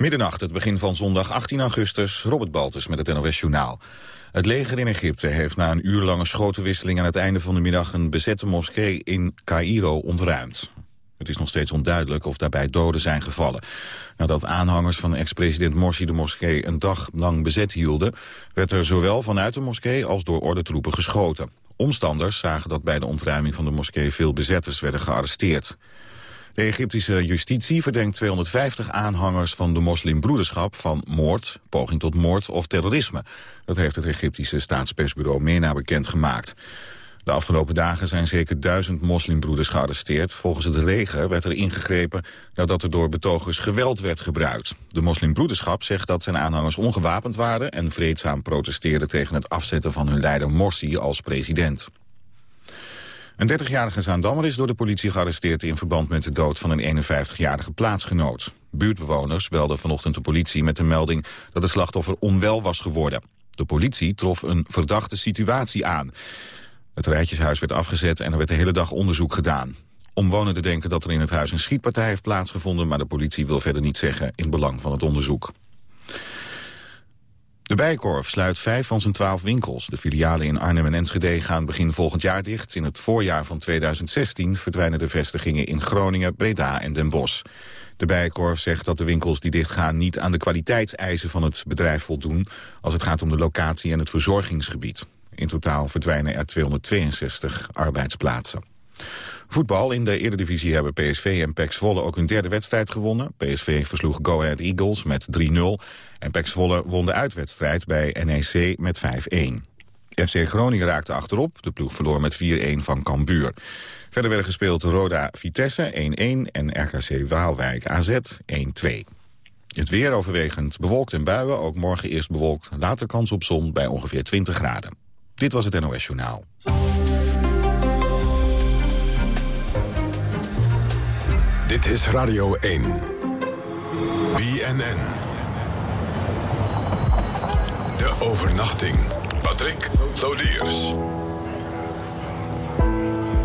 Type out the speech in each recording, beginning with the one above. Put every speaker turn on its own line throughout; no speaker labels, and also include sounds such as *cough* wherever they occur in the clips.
Middernacht, het begin van zondag 18 augustus, Robert Baltus met het NOS Journaal. Het leger in Egypte heeft na een uurlange schotenwisseling aan het einde van de middag een bezette moskee in Cairo ontruimd. Het is nog steeds onduidelijk of daarbij doden zijn gevallen. Nadat aanhangers van ex-president Morsi de moskee een dag lang bezet hielden... werd er zowel vanuit de moskee als door ordentroepen geschoten. Omstanders zagen dat bij de ontruiming van de moskee veel bezetters werden gearresteerd. De Egyptische justitie verdenkt 250 aanhangers van de moslimbroederschap van moord, poging tot moord of terrorisme. Dat heeft het Egyptische staatspersbureau MENA bekendgemaakt. De afgelopen dagen zijn zeker duizend moslimbroeders gearresteerd. Volgens het leger werd er ingegrepen nadat er door betogers geweld werd gebruikt. De moslimbroederschap zegt dat zijn aanhangers ongewapend waren... en vreedzaam protesteerden tegen het afzetten van hun leider Morsi als president. Een 30-jarige Zaandammer is door de politie gearresteerd... in verband met de dood van een 51-jarige plaatsgenoot. Buurtbewoners belden vanochtend de politie met de melding... dat het slachtoffer onwel was geworden. De politie trof een verdachte situatie aan. Het rijtjeshuis werd afgezet en er werd de hele dag onderzoek gedaan. Omwonenden denken dat er in het huis een schietpartij heeft plaatsgevonden... maar de politie wil verder niet zeggen in belang van het onderzoek. De Bijenkorf sluit vijf van zijn twaalf winkels. De filialen in Arnhem en Enschede gaan begin volgend jaar dicht. In het voorjaar van 2016 verdwijnen de vestigingen in Groningen, Breda en Den Bosch. De Bijenkorf zegt dat de winkels die dichtgaan niet aan de kwaliteitseisen van het bedrijf voldoen... als het gaat om de locatie en het verzorgingsgebied. In totaal verdwijnen er 262 arbeidsplaatsen. Voetbal in de Eredivisie hebben PSV en PEC Zwolle ook hun derde wedstrijd gewonnen. PSV versloeg Go Ahead Eagles met 3-0 en PEC Zwolle won de uitwedstrijd bij NEC met 5-1. FC Groningen raakte achterop, de ploeg verloor met 4-1 van Cambuur. Verder werden gespeeld Roda Vitesse 1-1 en RKC Waalwijk AZ 1-2. Het weer overwegend bewolkt en buien, ook morgen eerst bewolkt. Later kans op zon bij ongeveer 20 graden. Dit was het NOS Journaal.
Dit is Radio 1. BNN. De overnachting. Patrick Lodiers.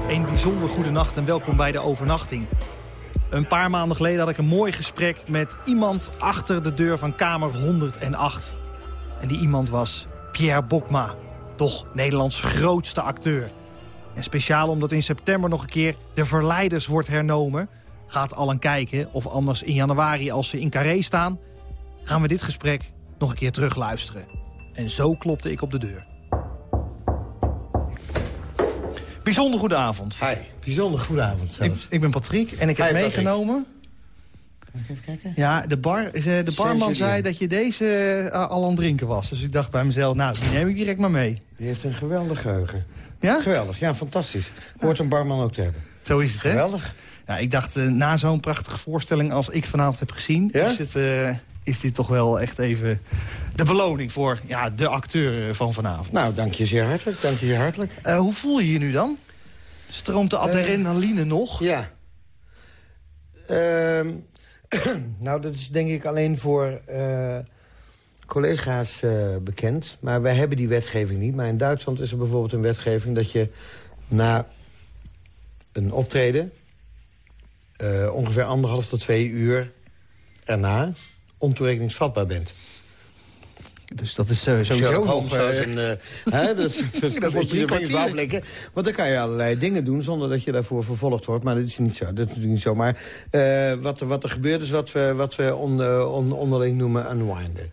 Een bijzonder goede nacht en welkom bij de overnachting. Een paar maanden geleden had ik een mooi gesprek met iemand achter de deur van kamer 108. En die iemand was Pierre Bokma, toch Nederlands grootste acteur. En speciaal omdat in september nog een keer De Verleiders wordt hernomen... gaat al een kijken, of anders in januari als ze in Carré staan... gaan we dit gesprek nog een keer terugluisteren. En zo klopte ik op de deur. Bijzonder goede avond.
Hi, bijzonder goede avond
Ik, ik ben Patrick en ik heb
Hi, Patrick.
meegenomen...
Even kijken.
Ja, de, bar, eh, de barman zei dat je deze eh, al aan het drinken was. Dus ik dacht bij mezelf, nou, die neem ik direct maar mee.
Die heeft een geweldig geheugen.
Ja?
Geweldig, ja, fantastisch. Hoort een barman ook te hebben.
Zo is het, hè?
Geweldig.
Nou, ik dacht, eh, na zo'n prachtige voorstelling als ik vanavond heb gezien...
Ja?
Is, het, is dit toch wel echt even de beloning voor ja, de acteur eh, van vanavond.
Nou, dank je zeer hartelijk, dank je zeer hartelijk.
Eh, hoe voel je je nu dan? Stroomt de adrenaline nog?
Ja. Ehm, *clears throat* nou, dat is denk ik alleen voor eh, collega's eh, bekend. Maar wij hebben die wetgeving niet. Maar in Duitsland is er bijvoorbeeld een wetgeving... dat je na een optreden... eh, ongeveer anderhalf tot twee uur erna ontoerekeningsvatbaar bent.
Dus dat is eh, sowieso nog...
Holmes
eh,
zijn, eh, hè, *laughs* dat, dat, dat
wordt drie kwartier.
Want dan kan je allerlei dingen doen zonder dat je daarvoor vervolgd wordt. Maar dat is niet zo. Dat is natuurlijk niet zo. Maar eh, wat, er, wat er gebeurt is wat we, wat we on, on- onderling noemen unwinden.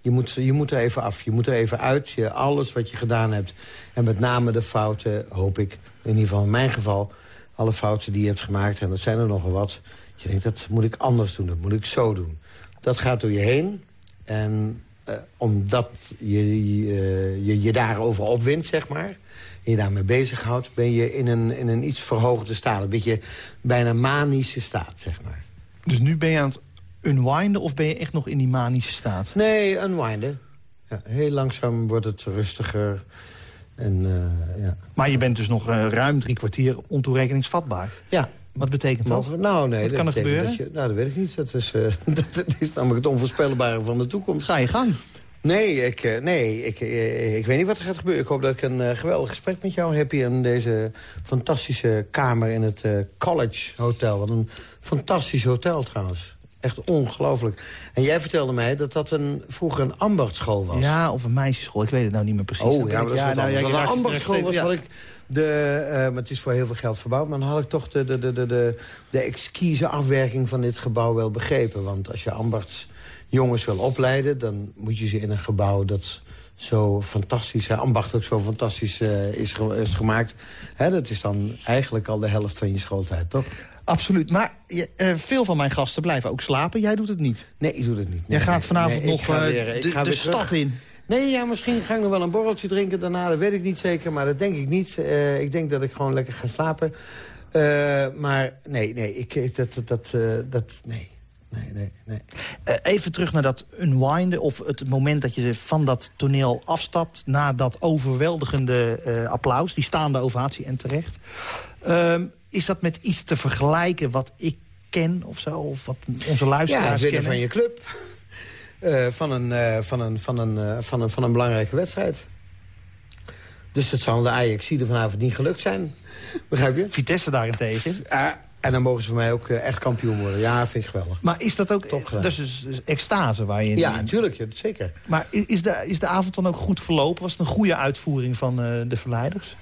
Je moet, je moet er even af. Je moet er even uit. Je, alles wat je gedaan hebt. En met name de fouten, hoop ik. In ieder geval in mijn geval. Alle fouten die je hebt gemaakt. En dat zijn er nogal wat. Je denkt, dat moet ik anders doen. Dat moet ik zo doen. Dat gaat door je heen. En eh, omdat je, je je je daarover opwint, zeg maar... en je daarmee bezighoudt... ben je in een, in een iets verhoogde staat. Een beetje bijna manische staat, zeg maar.
Dus nu ben je aan het unwinden of ben je echt nog in die manische staat?
Nee, unwinden. Ja, heel langzaam wordt het rustiger. En eh, ja.
Maar je bent dus nog eh, ruim drie kwartier ontoerekeningsvatbaar.
ja.
Wat betekent dat?
Nou, nee.
Wat
dat
kan er gebeuren?
Dat je, nou, dat weet ik niet. Dat is, eh, *laughs* dat is namelijk het onvoorspelbare van de toekomst.
Ga je gang.
Nee, ik, eh, nee ik, eh, ik weet niet wat er gaat gebeuren. Ik hoop dat ik een geweldig gesprek met jou heb hier in deze fantastische kamer in het College Hotel. Wat een fantastisch hotel trouwens. Echt ongelooflijk. En jij vertelde mij dat dat een, vroeger een ambachtschool was.
Ja, of een meisjesschool. Ik weet het nou niet meer precies.
Oh, ja, maar dat is
nou, ja,
een ambachtschool was
ja.
wat ik... De, eh, maar het is voor heel veel geld verbouwd. Maar dan had ik toch de, de, de, de, de, de exquise afwerking van dit gebouw wel begrepen. Want als je ambachtsjongens wil opleiden... dan moet je ze in een gebouw dat zo fantastisch, hè, ambachtelijk zo fantastisch eh, is, ge- is gemaakt. Hè, dat is dan eigenlijk al de helft van je schooltijd, toch?
Absoluut. Maar je, eh, veel van mijn gasten blijven ook slapen. Jij doet het niet.
Nee, ik doe dat niet.
Jij gaat vanavond
nee,
nog eh,
weer-
de, stad in.
Nee, ja, misschien ga ik nog wel een borreltje drinken daarna. Dat weet ik niet zeker, maar dat denk ik niet. Eh, ik denk dat ik gewoon lekker ga slapen. Eh, maar nee, nee, ik, dat, dat, dat, eh, dat, nee. Nee, nee, nee.
Even terug naar dat unwinden. Of het moment dat je van dat toneel afstapt... na dat overweldigende applaus. Die staande ovatie en terecht. Ehm, is dat met iets te vergelijken wat ik ken of zo? Of wat onze
Ja,
luisteraars
winnen
kennen?
van je club. Eh, van, een, eh, van, een, van, een, eh, van, een, van een belangrijke wedstrijd. Dus dat zal de Ajax er vanavond niet gelukt zijn. Begrijp je?
Vitesse daarentegen.
Ja, en dan mogen ze voor mij ook echt kampioen worden. Ja, vind ik geweldig.
Maar is dat ook...
Top gedaan.
Dat is dus, extase waar je in...
Ja, natuurlijk, ja, zeker.
Maar is de, is de avond dan ook goed verlopen? Was het een goede uitvoering van de verleiders?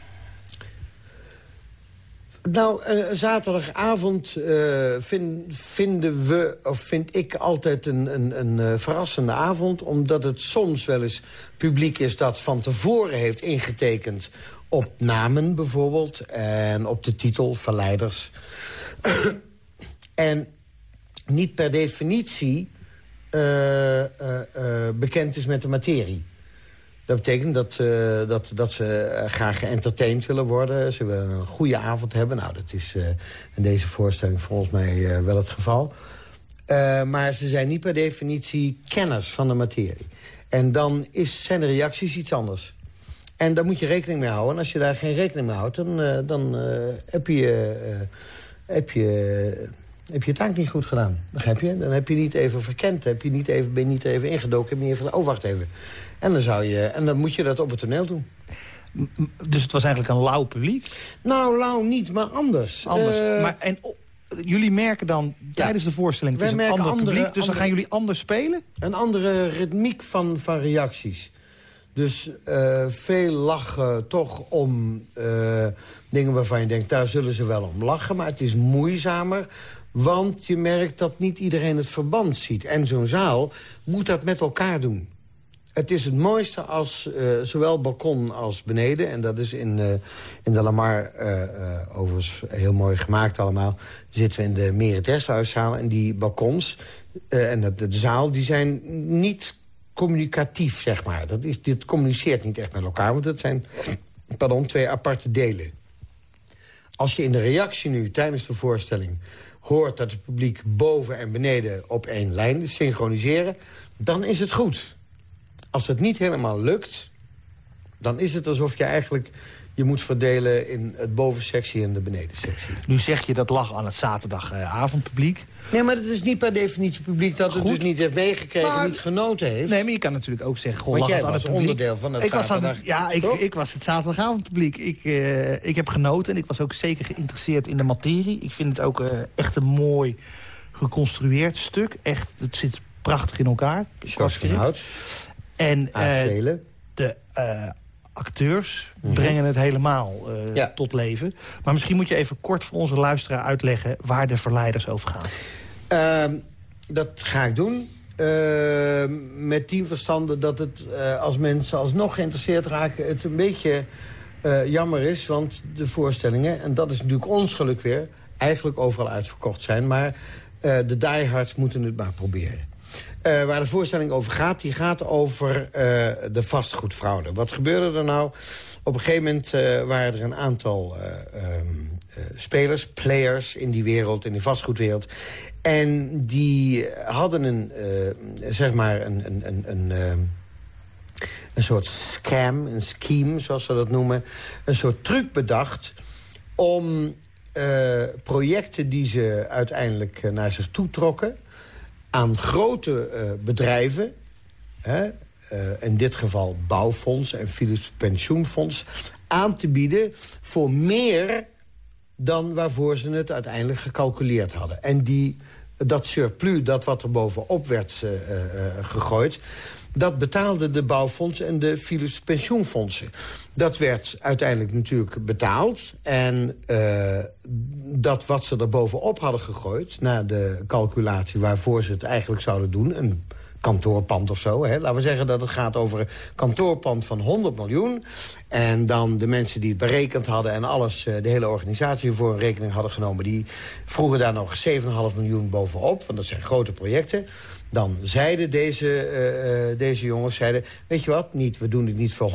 Nou, eh, zaterdagavond eh, vind- vinden we, of vind ik altijd een, een, een eh, verrassende avond. Omdat het soms wel eens publiek is dat van tevoren heeft ingetekend op namen bijvoorbeeld. En op de titel Verleiders. en niet per definitie bekend is met de materie. Dat betekent dat, eh, dat, dat ze eh, graag geëntertained willen worden. Ze willen een goede avond hebben. Nou, dat is eh, in deze voorstelling volgens mij wel het geval. Maar ze zijn niet per definitie kenners van de materie. En dan is, zijn de reacties iets anders. En daar moet je rekening mee houden. En als je daar geen rekening mee houdt, dan, dan heb, je, heb, je, heb je taak niet goed gedaan. Begrijp je? Dan heb je niet even verkend, heb je niet even, ben je niet even ingedoken, heb je niet. Oh, wacht even. En dan, zou je, en dan moet je dat op het toneel doen.
Dus het was eigenlijk een lauw publiek.
Nou, lauw niet, maar anders.
Anders.
Eh,
maar, en jullie merken dan tijdens de voorstelling... het is een ander
andere-
publiek, dus dan gaan jullie anders spelen?
Een andere ritmiek van, van reacties. Dus eh, veel lachen toch om eh, dingen waarvan je denkt... daar zullen ze wel om lachen, maar het is moeizamer... want je merkt dat niet iedereen het verband ziet. En zo'n zaal moet dat met elkaar doen. Het is het mooiste als eh, zowel balkon als beneden... en dat is in, eh, in de Lamar eh, overigens heel mooi gemaakt allemaal... zitten we in de Merit en die balkons en de, de zaal... die zijn niet communicatief, zeg maar. Dat is, dit communiceert niet echt met elkaar, want het zijn pardon, twee aparte delen. Als je in de reactie nu tijdens de voorstelling hoort dat het publiek boven en beneden op één lijn synchroniseren... dan is het goed. Als het niet helemaal lukt, dan is het alsof je eigenlijk je moet verdelen in het bovensectie en de benedensectie.
Nu zeg je dat lag aan het zaterdagavondpubliek.
Nee, maar het is niet per definitie publiek dat het dus niet heeft meegekregen...
Maar-
niet genoten heeft.
Nee, maar je kan natuurlijk ook zeggen... Goh,
Want
lag
jij
het aan
was
het
onderdeel van het
ik was aan
zaterdag,
Ja, ik, ik was het zaterdagavondpubliek. Ik, eh, ik heb genoten en ik was ook zeker geïnteresseerd in de materie. Ik vind het ook eh, echt een mooi geconstrueerd stuk. Echt, het zit prachtig in elkaar.
George
En eh, de eh, acteurs brengen het helemaal eh,
Mhm. Ja.
tot leven. Maar misschien moet je even kort voor onze luisteraar uitleggen... waar de verleiders over gaan.
Ehm, dat ga ik doen. Ehm, met tien verstanden dat het, als mensen alsnog geïnteresseerd raken... het een beetje jammer is, want de voorstellingen... en dat is natuurlijk ons geluk weer... eigenlijk overal uitverkocht zijn. Maar de diehards moeten het maar proberen. Eh, waar de voorstelling over gaat, die gaat over eh, de vastgoedfraude. Wat gebeurde er nou? Op een gegeven moment eh, waren er een aantal eh, ehm, eh, spelers, players in die wereld, in die vastgoedwereld. En die hadden een, zeg maar, een, een, een, een, een soort scam, een scheme, zoals ze dat noemen. Een soort truc bedacht om projecten die ze uiteindelijk naar zich toe trokken... aan grote eh, bedrijven, hè, eh, in dit geval Bouwfonds en Philips Pensioenfonds... aan te bieden voor meer dan waarvoor ze het uiteindelijk gecalculeerd hadden. En die dat surplus, dat wat er bovenop werd uh, gegooid... dat betaalden de bouwfondsen en de Philips pensioenfondsen. Dat werd uiteindelijk natuurlijk betaald. En uh, dat wat ze er bovenop hadden gegooid... na de calculatie waarvoor ze het eigenlijk zouden doen... een kantoorpand of zo. Hè. Laten we zeggen dat het gaat over een kantoorpand van 100 miljoen. En dan de mensen die het berekend hadden en alles, eh, de hele organisatie voor een rekening hadden genomen... die vroegen daar nog 7,5 miljoen bovenop, want dat zijn grote projecten. Dan zeiden deze, uh, uh, deze jongens, zeiden, weet je wat, niet, we doen het niet voor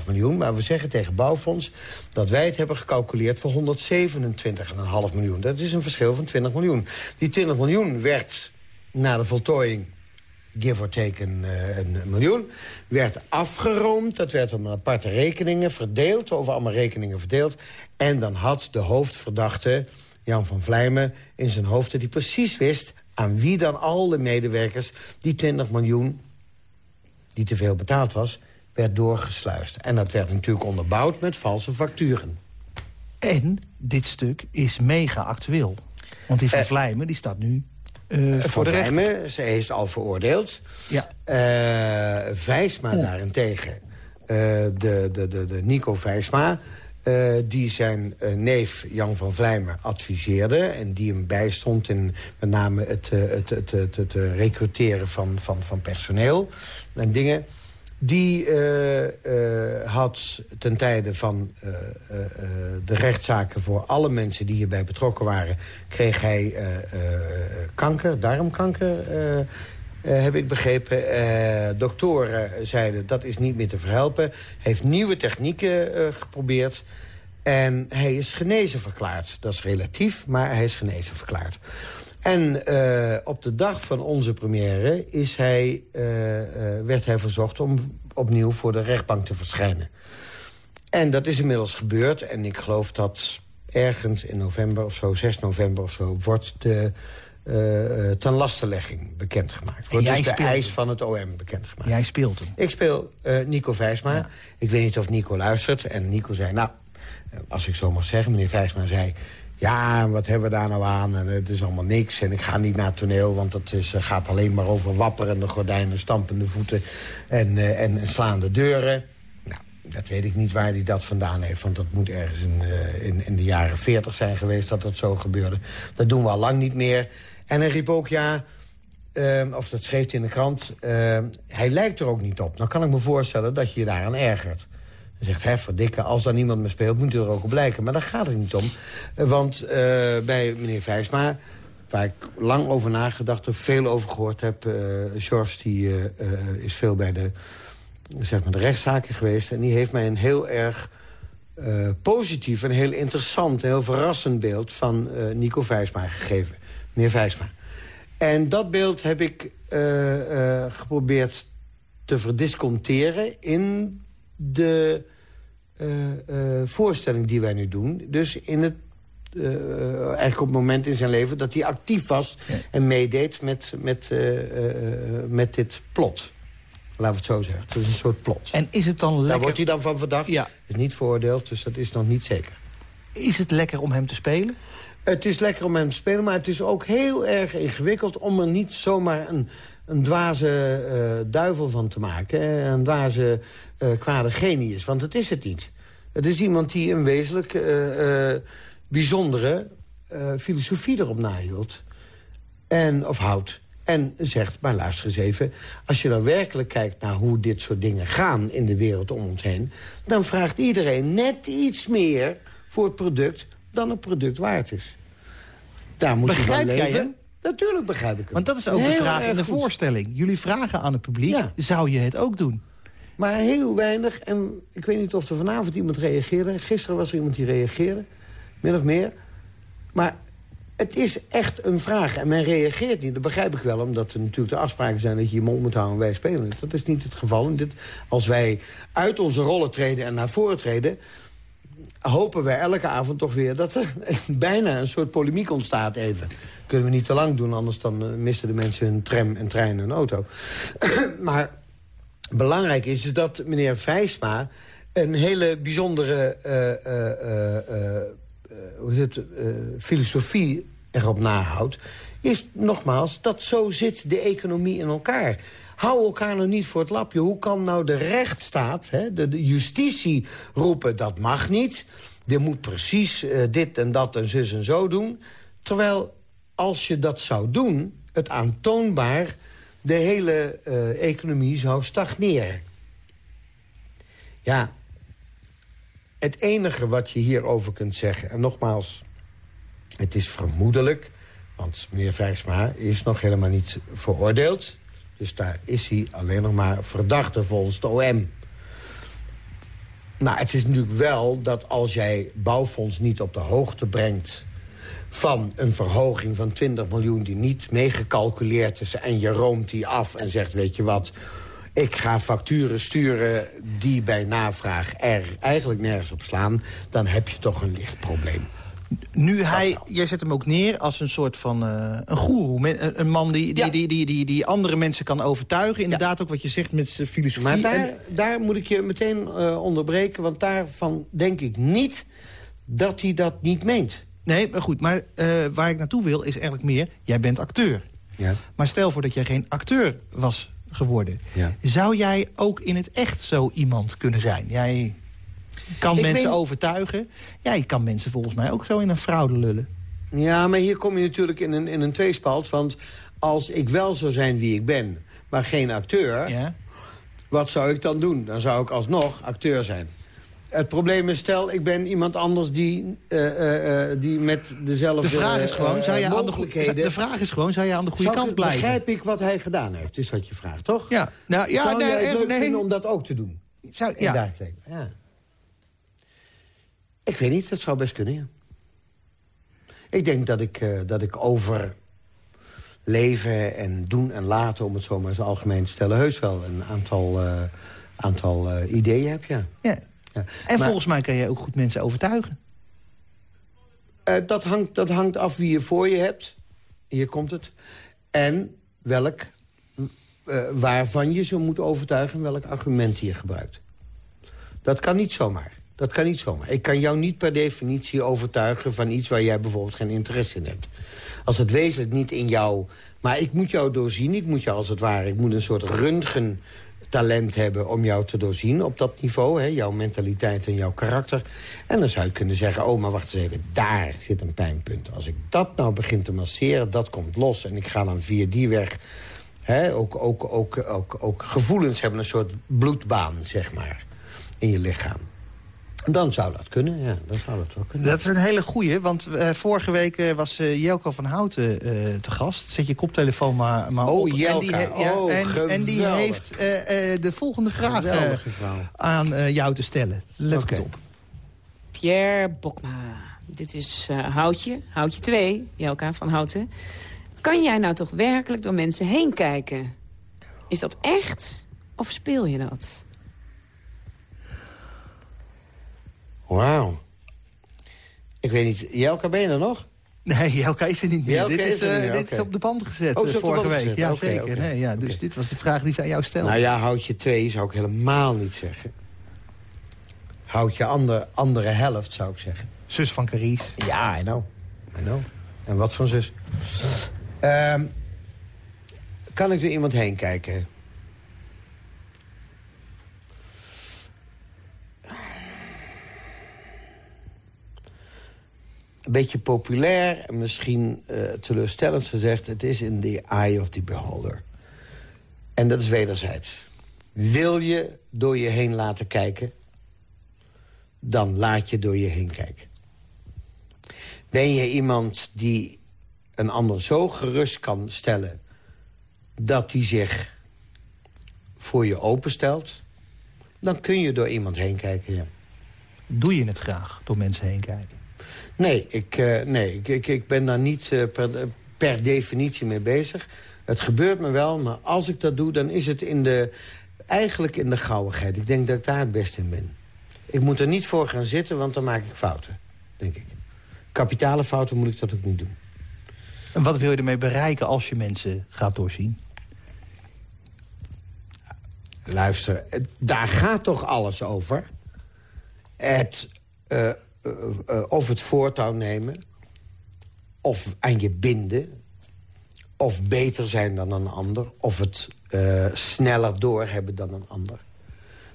107,5 miljoen... maar we zeggen tegen Bouwfonds dat wij het hebben gecalculeerd voor 127,5 miljoen. Dat is een verschil van 20 miljoen. Die 20 miljoen werd na de voltooiing give or take een, een, miljoen, werd afgeroomd. Dat werd op aparte rekeningen verdeeld, over allemaal rekeningen verdeeld. En dan had de hoofdverdachte, Jan van Vlijmen, in zijn hoofd... dat hij precies wist aan wie dan al de medewerkers... die 20 miljoen, die te veel betaald was, werd doorgesluist. En dat werd natuurlijk onderbouwd met valse facturen.
En dit stuk is mega actueel. Want die van uh, Vlijmen die staat nu uh, voor de
rechter. Ze is al veroordeeld. Ja. Uh, Vijsma daarentegen, de, de, de, de Nico Vijsma... die zijn neef Jan van Vlijmen adviseerde... en die hem bijstond in met name het, het, het, het, het recruteren van, van, van personeel en dingen... Die had ten tijde van de rechtszaken voor alle mensen die hierbij betrokken waren... kreeg hij kanker, darmkanker, heb ik begrepen. doktoren zeiden dat is niet meer te verhelpen. heeft nieuwe technieken geprobeerd. En hij is genezen verklaard. Dat is relatief, maar hij is genezen verklaard. En op de dag van onze première is hij, werd hij verzocht om opnieuw voor de rechtbank te verschijnen. En dat is inmiddels gebeurd. En ik geloof dat ergens in november of zo, 6 november of zo... wordt de uh, ten lastenlegging bekendgemaakt. Wordt dus de eis van het OM bekendgemaakt.
Jij speelt hem?
Ik speel uh, Nico Vijsma. Ja. Ik weet niet of Nico luistert. En Nico zei, nou, als ik zo mag zeggen... meneer Vijsma zei ja, wat hebben we daar nou aan? En het is allemaal niks. En ik ga niet naar het toneel, want het is, gaat alleen maar over wapperende gordijnen... stampende voeten en, uh, en, slaande deuren. Nou, dat weet ik niet waar hij dat vandaan heeft. Want dat moet ergens in, uh, in, in, de jaren 40 zijn geweest dat dat zo gebeurde. Dat doen we al lang niet meer. En hij riep ook, ja, uh, of dat schreef hij in de krant... hij lijkt er ook niet op. Nou kan ik me voorstellen dat je je daaraan ergert. Hij zegt, hè, verdikken, als daar niemand meer speelt, moet hij er ook op blijken. Maar daar gaat het niet om. Want uh, bij meneer Vijsma, waar ik lang over nagedacht heb, veel over gehoord heb... Uh, George die, uh, is veel bij de, zeg maar de rechtszaken geweest... en die heeft mij een heel erg positief en heel interessant... en heel verrassend beeld van Nico Vijsma gegeven. Meneer Vijsma. En dat beeld heb ik geprobeerd te verdisconteren in de uh, uh, voorstelling die wij nu doen. Dus in het, eigenlijk op het moment in zijn leven dat hij actief was... Ja. en meedeed met, met, met dit plot. Laten we het zo zeggen. Het is een soort plot.
En is het dan lekker...
Daar wordt hij dan van verdacht. Ja. is niet veroordeeld, dus dat is nog niet zeker.
Is het lekker om hem te spelen?
Het is lekker om hem te spelen, maar het is ook heel erg ingewikkeld... om er niet zomaar een een dwaze uh, duivel van te maken. Een dwaze uh, kwade genius. Want dat is het niet. Het is iemand die een wezenlijk uh, bijzondere filosofie erop nahield. En, of houdt. En zegt, maar luister eens even... als je dan werkelijk kijkt naar hoe dit soort dingen gaan in de wereld om ons heen... dan vraagt iedereen net iets meer voor het product dan het product waard is. Daar moet
Begrijp
je van leven. Natuurlijk begrijp ik hem.
Want dat is ook heel de vraag in de goed. voorstelling. Jullie vragen aan het publiek, ja. zou je het ook doen?
Maar heel weinig. En ik weet niet of er vanavond iemand reageerde. Gisteren was er iemand die reageerde. Min of meer. Maar het is echt een vraag. En men reageert niet. Dat begrijp ik wel. Omdat er natuurlijk de afspraken zijn dat je je mond moet houden en wij spelen. Dat is niet het geval. En dit, als wij uit onze rollen treden en naar voren treden hopen wij elke avond toch weer dat er *laughs* bijna een soort polemiek ontstaat even. Kunnen we niet te lang doen, anders dan uh, missen de mensen een tram, een trein en een auto. *clears throat* maar belangrijk is, dat meneer Vijsma een hele bijzondere uh, uh, hoe het, filosofie erop nahoudt... is nogmaals dat zo zit de economie in elkaar. Hou elkaar nou niet voor het lapje. Hoe kan nou de rechtsstaat, hè, de, justitie roepen... dat mag niet, je moet precies uh, dit en dat en zus en zo doen... terwijl als je dat zou doen, het aantoonbaar... de hele uh, economie zou stagneren. Ja, het enige wat je hierover kunt zeggen... en nogmaals, het is vermoedelijk... want meneer Vrijsma is nog helemaal niet veroordeeld... dus daar is hij alleen nog maar verdachte volgens de OM. Maar het is natuurlijk wel dat als jij bouwfonds niet op de hoogte brengt van een verhoging van 20 miljoen die niet meegecalculeerd is... en je roomt die af en zegt, weet je wat... ik ga facturen sturen die bij navraag er eigenlijk nergens op slaan... dan heb je toch een licht probleem.
Nu hij, jij zet hem ook neer als een soort van uh, een goeroe. Een man die, die, die, die, die, die, andere mensen kan overtuigen. Inderdaad ook wat je zegt met zijn filosofie.
Maar daar, daar moet ik je meteen uh, onderbreken. Want daarvan denk ik niet dat hij dat niet meent.
Nee, maar goed. Maar uh, waar ik naartoe wil is eigenlijk meer... jij bent acteur. Ja. Maar stel voor dat jij geen acteur was geworden. Ja. Zou jij ook in het echt zo iemand kunnen zijn? Jij kan mensen overtuigen. Jij kan mensen volgens mij ook zo in een fraude lullen.
Ja, maar hier kom je natuurlijk in een, in een tweespalt. Want als ik wel zou zijn wie ik ben, maar geen acteur... Ja. wat zou ik dan doen? Dan zou ik alsnog acteur zijn. Het probleem is, stel, ik ben iemand anders die, uh, uh, die met dezelfde
de vraag is gewoon, zou je aan de, de vraag is gewoon, zou je aan de goede kant blijven?
begrijp ik wat hij gedaan heeft, is wat je vraagt, toch?
Ja. Nou, ja,
zou
nee,
jij het leuk nee. vinden om dat ook te doen?
Zou, ja.
ja. Ik weet niet, dat zou best kunnen, ja. Ik denk dat ik, uh, dat ik over leven en doen en laten... om het zo maar eens algemeen te stellen... heus wel een aantal, uh, aantal uh, ideeën heb, ja.
ja. ja. En maar, volgens mij kan je ook goed mensen overtuigen.
dat, hangt, dat hangt af wie je voor je hebt. Hier komt het. En welk, waarvan je ze moet overtuigen... en welk argument je gebruikt. Dat kan niet zomaar. Dat kan niet zomaar. Ik kan jou niet per definitie overtuigen van iets waar jij bijvoorbeeld geen interesse in hebt. Als het wezenlijk niet in jou... Maar ik moet jou doorzien, ik moet jou als het ware... ik moet een soort röntgen talent hebben om jou te doorzien op dat niveau. Hè, jouw mentaliteit en jouw karakter. En dan zou je kunnen zeggen, oh, maar wacht eens even, daar zit een pijnpunt. Als ik dat nou begin te masseren, dat komt los. En ik ga dan via die weg... Hè, ook, ook, ook, ook, ook gevoelens hebben een soort bloedbaan, zeg maar, in je lichaam. Dan zou dat kunnen, ja. Dan zou dat wel kunnen.
Dat is een hele goeie, want uh, vorige week uh, was uh, Jelko van Houten te gast. Zet je koptelefoon maar, maar
oh,
op.
Jelka. En die, ja,
oh,
en,
en, die heeft de volgende vraag aan jou te stellen. Let okay. op.
Pierre Bokma. Dit is Houtje, Houtje 2, Jelka van Houten. Kan jij nou toch werkelijk door mensen heen kijken? Is dat echt of speel je dat?
Wauw. Ik weet niet, Jelka, ben je er nog?
Nee, Jelka is er niet meer. dit, is, uh, dit is op de band gezet oh, vorige week. Ja, okay, zeker. Okay. Nee, ja, dus dit was de vraag die ze aan jou stelde.
Nou ja, houd je twee zou ik helemaal niet zeggen. Houd je andere, andere helft, zou ik zeggen.
Zus van Carice.
Ja, I know. I know. En wat van zus? Um, kan ik er iemand heen kijken? Een beetje populair en misschien uh, teleurstellend gezegd... het is in the eye of the beholder. En dat is wederzijds. Wil je door je heen laten kijken... dan laat je door je heen kijken. Ben je iemand die een ander zo gerust kan stellen... dat hij zich voor je openstelt... dan kun je door iemand heen kijken.
Doe je het graag, door mensen heen kijken?
Nee, ik, uh, nee ik, ik, ik, ben daar niet uh, per, per, definitie mee bezig. Het gebeurt me wel, maar als ik dat doe... dan is het in de, eigenlijk in de gauwigheid. Ik denk dat ik daar het best in ben. Ik moet er niet voor gaan zitten, want dan maak ik fouten, denk ik. Kapitale fouten moet ik dat ook niet doen.
En wat wil je ermee bereiken als je mensen gaat doorzien?
Luister, daar gaat toch alles over? Het uh, of het voortouw nemen... of aan je binden... of beter zijn dan een ander... of het uh, sneller doorhebben dan een ander.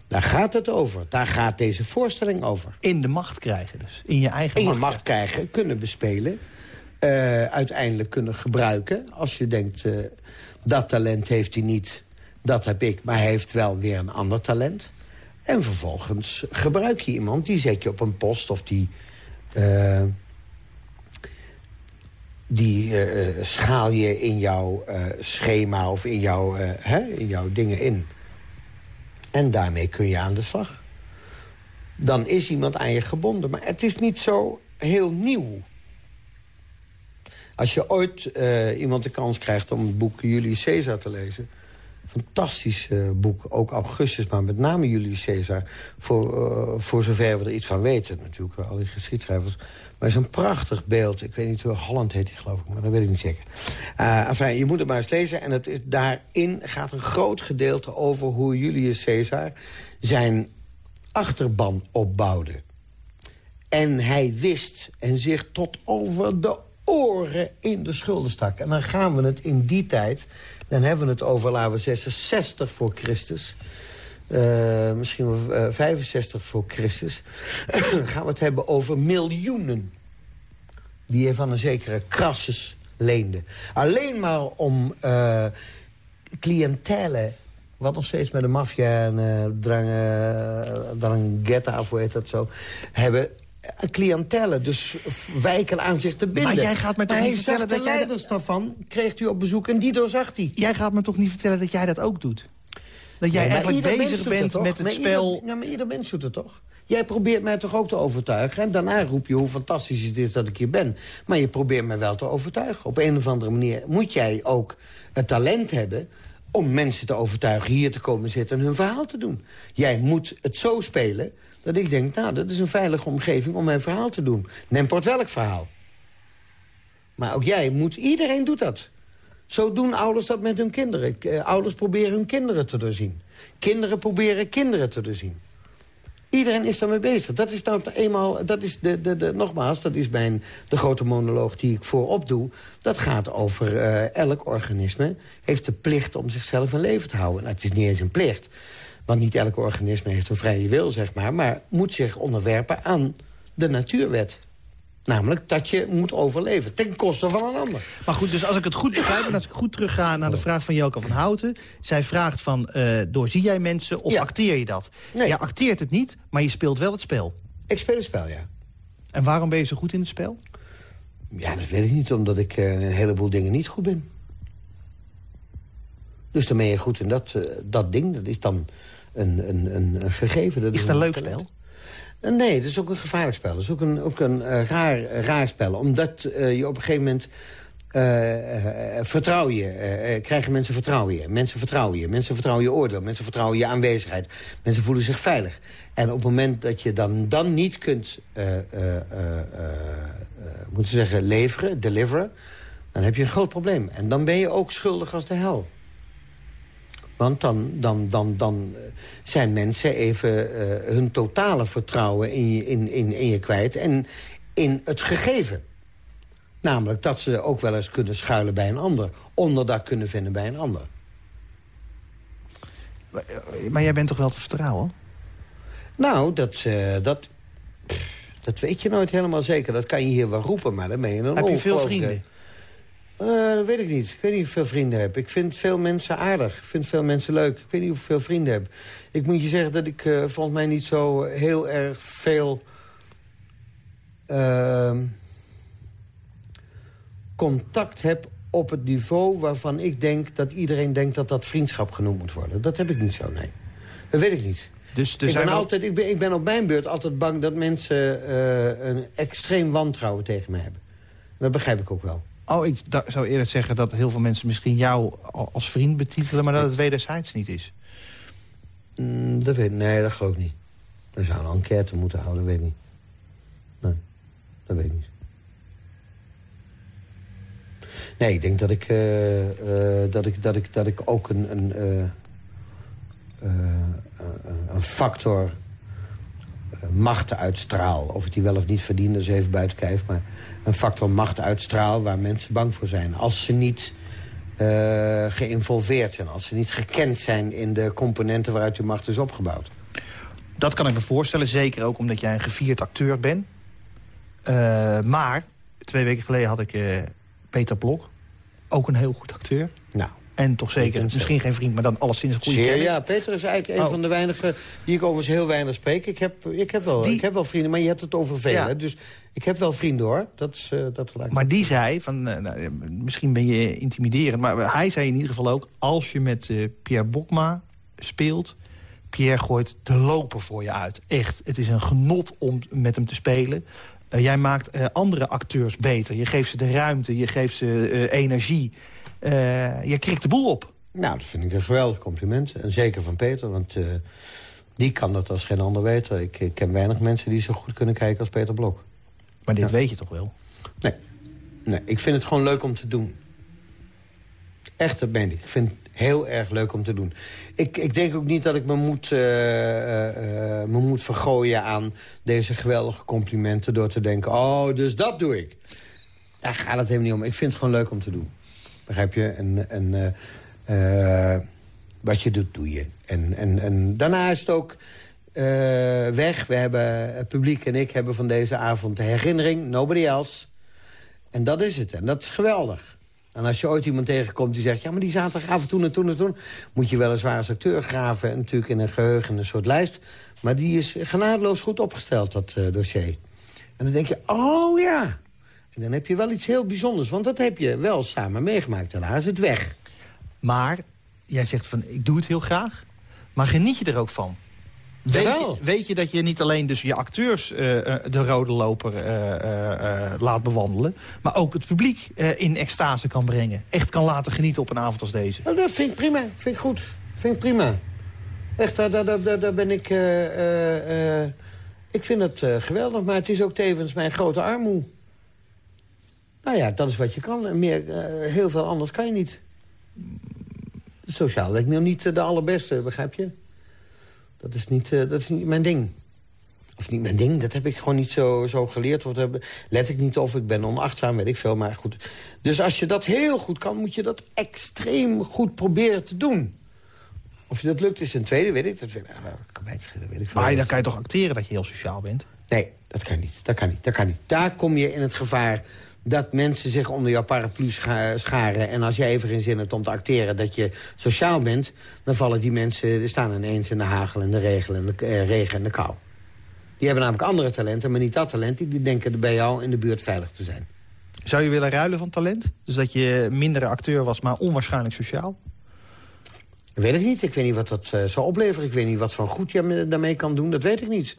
Daar gaat het over. Daar gaat deze voorstelling over.
In de macht krijgen dus. In je eigen
In
macht.
je macht krijgen, kunnen bespelen. Uh, uiteindelijk kunnen gebruiken. Als je denkt, uh, dat talent heeft hij niet, dat heb ik. Maar hij heeft wel weer een ander talent. En vervolgens gebruik je iemand, die zet je op een post... of die, uh, die schaal je in jouw schema of in jouw, hè, in jouw dingen in. En daarmee kun je aan de slag. Dan is iemand aan je gebonden. Maar het is niet zo heel nieuw. Als je ooit iemand de kans krijgt om het boek Julius Caesar te lezen... fantastisch uh, boek, ook Augustus, maar met name Julius Caesar... voor, uh, voor zover we er iets van weten, natuurlijk, al die geschiedschrijvers... maar het is een prachtig beeld. Ik weet niet hoe Holland heet hij, geloof ik, maar dat weet ik niet zeker. Uh, enfin, je moet het maar eens lezen. En het is, daarin gaat een groot gedeelte over hoe Julius Caesar... zijn achterban opbouwde. En hij wist en zich tot over de oren in de schulden stak. En dan gaan we het in die tijd... dan hebben we het over, laten we zeggen, 60 voor Christus... Uh, misschien wel uh, 65 voor Christus... *coughs* gaan we het hebben over miljoenen... die hij van een zekere Crassus leende. Alleen maar om uh, cliëntelen... wat nog steeds met de maffia en uh, drang, drangheta, of hoe heet dat zo... hebben cliëntelen, dus wijken aan zich te binden.
Maar jij gaat me toch
maar
niet vertellen dat
de
jij...
leiders daarvan kreeg u op bezoek en die doorzag hij.
Jij gaat me toch niet vertellen dat jij dat ook doet? Dat jij
Nee,
eigenlijk bezig bent met het
Maar
spel...
Ieder, ja, maar ieder mens doet het toch? Jij probeert mij toch ook te overtuigen? En daarna roep je hoe fantastisch het is dat ik hier ben. Maar je probeert mij wel te overtuigen. Op een of andere manier moet jij ook het talent hebben om mensen te overtuigen hier te komen zitten en hun verhaal te doen. Jij moet het zo spelen dat ik denk, nou, dat is een veilige omgeving om mijn verhaal te doen. Nemport welk verhaal. Maar ook jij moet, iedereen doet dat. Zo doen ouders dat met hun kinderen. Uh, ouders proberen hun kinderen te doorzien. Kinderen proberen kinderen te doorzien. Iedereen is daarmee bezig. Dat is nou eenmaal, dat is de, de, de, nogmaals, dat is mijn, de grote monoloog die ik voorop doe. Dat gaat over uh, elk organisme heeft de plicht om zichzelf in leven te houden. Nou, het is niet eens een plicht. Want niet elk organisme heeft een vrije wil, zeg maar... maar moet zich onderwerpen aan de natuurwet. Namelijk dat je moet overleven, ten koste van een ander.
Maar goed, dus als ik het goed begrijp... en als ik goed terugga naar de vraag van Jelka van Houten... zij vraagt van, uh, doorzie jij mensen of
Ja.
acteer je dat?
Nee.
Je acteert het niet, maar je speelt wel het spel.
Ik speel een spel, ja.
En waarom ben je zo goed in het spel?
Ja, dat weet ik niet, omdat ik uh, een heleboel dingen niet goed ben. Dus dan ben je goed in dat, uh, dat ding. Dat is dan een, een, een, een gegeven. Dat
Is het een leuk spel?
Uh, Nee, het is ook een gevaarlijk spel. Het is ook een, ook een uh, raar, raar spel. Omdat uh, je op een gegeven moment... Uh, vertrouw je, krijgen mensen vertrouwen je. Mensen vertrouwen je, mensen vertrouwen je oordeel. Mensen vertrouwen je aanwezigheid. Mensen voelen zich veilig. En op het moment dat je dan, dan niet kunt... moeten zeggen, leveren, deliveren... dan heb je een groot probleem. En dan ben je ook schuldig als de hel. Want dan, dan, dan, dan zijn mensen even uh, hun totale vertrouwen in je, in, in, in je kwijt. En in het gegeven. Namelijk dat ze ook wel eens kunnen schuilen bij een ander. Onderdak kunnen vinden bij een ander.
Maar jij bent toch wel te vertrouwen?
Nou, dat, uh, dat, pff, dat weet je nooit helemaal zeker. Dat kan je hier wel roepen, maar dan ben je een
Heb je veel vrienden?
Uh, dat weet ik niet. Ik weet niet of ik veel vrienden heb. Ik vind veel mensen aardig. Ik vind veel mensen leuk. Ik weet niet of ik veel vrienden heb. Ik moet je zeggen dat ik uh, volgens mij niet zo heel erg veel... Uh, contact heb op het niveau waarvan ik denk... dat iedereen denkt dat dat vriendschap genoemd moet worden. Dat heb ik niet zo, nee. Dat weet ik niet.
Dus
Ik ben,
wel-
altijd, ik, ben, ik ben op mijn beurt altijd bang dat mensen uh, een extreem wantrouwen tegen mij hebben. En dat begrijp ik ook wel.
Oh, ik zou eerder zeggen dat heel veel mensen misschien jou al- als vriend betitelen... maar dat het wederzijds niet is.
Mm, dat weet, nee, dat geloof ik niet. We zouden een enquête moeten houden, dat weet ik niet. Nee, dat weet ik niet. Nee, ik denk dat ik, uh, uh, dat ik, dat ik, dat ik ook een, een, uh, een factor macht uitstraal. Of het die wel of niet verdient, dat is even buiten kijf. Maar een factor macht uitstraal waar mensen bang voor zijn. Als ze niet uh, geïnvolveerd zijn. Als ze niet gekend zijn in de componenten waaruit die macht is opgebouwd.
Dat kan ik me voorstellen, zeker ook omdat jij een gevierd acteur bent. Uh, maar, twee weken geleden had ik uh, Peter Blok. Ook een heel goed acteur.
Nou,
en toch zeker, misschien geen vriend, maar dan alleszins een goede
Zeer,
kennis.
Ja, Peter is eigenlijk een oh. van de weinigen die ik overigens heel weinig spreek. Ik heb, ik heb, wel, ik heb wel vrienden, maar je hebt het over velen. Dus ik heb wel vrienden hoor. Dat is, uh, dat
maar die zei, van, uh, nou, misschien ben je intimiderend... maar hij zei in ieder geval ook... als je met uh, Pierre Bokma speelt... Pierre gooit de loper voor je uit. Echt, het is een genot om met hem te spelen. jij maakt andere acteurs beter. Je geeft ze de ruimte, je geeft ze energie... Je krikt de boel op.
Nou, dat vind ik een geweldig compliment. En zeker van Peter, want die kan dat als geen ander weten. Ik, ik, ken weinig mensen die zo goed kunnen kijken als Peter Blok.
Maar dit ja. weet je toch wel?
Nee. nee, ik vind het gewoon leuk om te doen. Echt, dat ben ik. Ik vind het heel erg leuk om te doen. Ik, ik denk ook niet dat ik me moet, uh, me moet vergooien aan deze geweldige complimenten... door te denken, oh, dus dat doe ik. Daar gaat het helemaal niet om. Ik vind het gewoon leuk om te doen. Begrijp je? En, en uh, wat je doet, doe je. En, en, en daarna is het ook uh, weg. We hebben, het publiek en ik hebben van deze avond de herinnering. Nobody else. En dat is het. En dat is geweldig. En als je ooit iemand tegenkomt die zegt... ja, maar die zaterdagavond toen en toen en toen... moet je weliswaar als acteur graven... natuurlijk in een geheugen, een soort lijst. Maar die is genadeloos goed opgesteld, dat uh, dossier. En dan denk je, oh ja... En dan heb je wel iets heel bijzonders. Want dat heb je wel samen meegemaakt. Daarna is het weg.
Maar jij zegt van, ik doe het heel graag. Maar geniet je er ook van? Weet je, weet je, dat je niet alleen dus je acteurs uh, de rode loper uh, laat bewandelen... maar ook het publiek in extase kan brengen. Echt kan laten genieten op een avond als deze.
Nou, dat vind ik prima. Vind ik goed. Vind ik prima. Echt, daar, daar, daar, daar ben ik... ik vind het geweldig, maar het is ook tevens mijn grote armoe. Nou ja, dat is wat je kan. Meer, heel veel anders kan je niet. Sociaal lijkt me niet de allerbeste, begrijp je? Dat is niet, uh, dat is niet mijn ding. Of niet mijn ding, dat heb ik gewoon niet zo, zo geleerd. Of heb, let ik niet of ik ben onachtzaam, weet ik veel. Maar goed. Dus als je dat heel goed kan, moet je dat extreem goed proberen te doen. Of je dat lukt is een tweede, weet ik. Dat weet, nou, kan weet ik veel.
Maar dan kan je toch acteren dat je heel sociaal bent?
Nee, dat kan niet. Dat kan niet. Dat kan niet. Daar kom je in het gevaar dat mensen zich onder jouw paraplu scharen... en als jij even geen zin hebt om te acteren dat je sociaal bent... dan vallen die mensen, staan ineens in de hagel en de, regel en de eh, regen en de kou. Die hebben namelijk andere talenten, maar niet dat talent. Die denken bij jou in de buurt veilig te zijn.
Zou je willen ruilen van talent? Dus dat je mindere acteur was, maar onwaarschijnlijk sociaal?
Ik weet het niet. Ik weet niet wat dat uh, zou opleveren. Ik weet niet wat van goed je daarmee kan doen. Dat weet ik niet.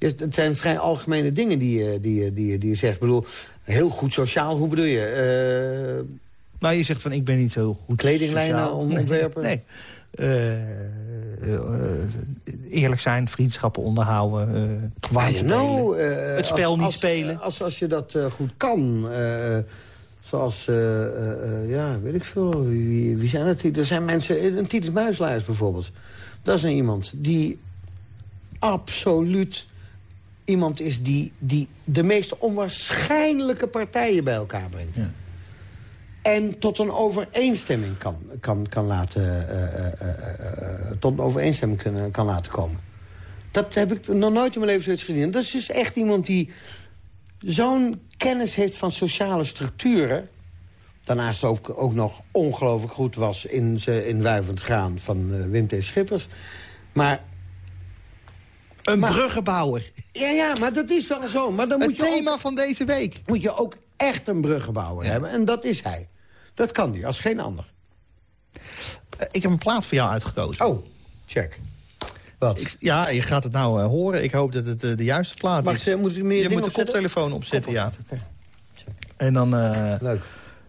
Het zijn vrij algemene dingen die je, die, die, die je zegt. Ik bedoel, heel goed sociaal, hoe bedoel je? Uh,
nou, je zegt van ik ben niet zo goed
Kledinglijnen ontwerpen?
Nee. Uh, uh, eerlijk zijn, vriendschappen onderhouden, kwaad spelen. Nou, het spel
als,
niet
als,
spelen.
Als, als je dat goed kan... Zoals, ja, weet ik veel, wie, wie zijn het? Er zijn mensen, een Titus Muislaars bijvoorbeeld. Dat is een iemand die absoluut iemand is die, die de meest onwaarschijnlijke partijen bij elkaar brengt. Ja. En tot een overeenstemming kan, kan, kan laten, uh, uh, uh, tot een overeenstemming kan, kan laten komen. Dat heb ik nog nooit in mijn leven zoiets gezien. Dat is dus echt iemand die zo'n kennis heeft van sociale structuren... daarnaast ook, ook nog ongelooflijk goed was in, in Wuivend Graan van Wim T. Schippers. Maar
een maar, bruggenbouwer.
Ja, ja, maar dat is wel zo. Maar dan moet
het
je
thema
ook,
van deze week.
Moet je ook echt een bruggenbouwer ja. hebben. En dat is hij. Dat kan hij, als geen ander.
Uh, ik heb een plaat voor jou uitgekozen.
Oh, check. Wat?
Ik, ja, je gaat het nou uh, horen. Ik hoop dat het uh, de juiste plaat
Mag,
is.
moet ik meer
je moet de
opzetten?
koptelefoon opzetten, ja.
Okay.
En dan
Leuk.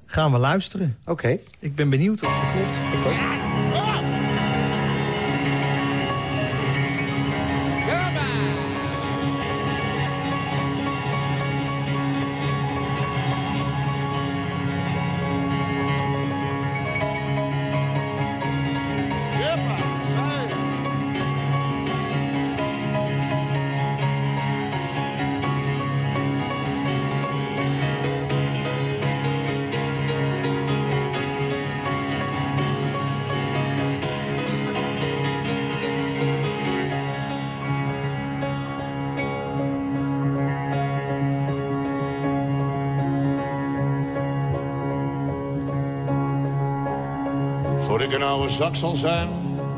gaan we luisteren.
Oké. Okay.
Ik ben benieuwd of het klopt.
Ik
een oude zak zal zijn.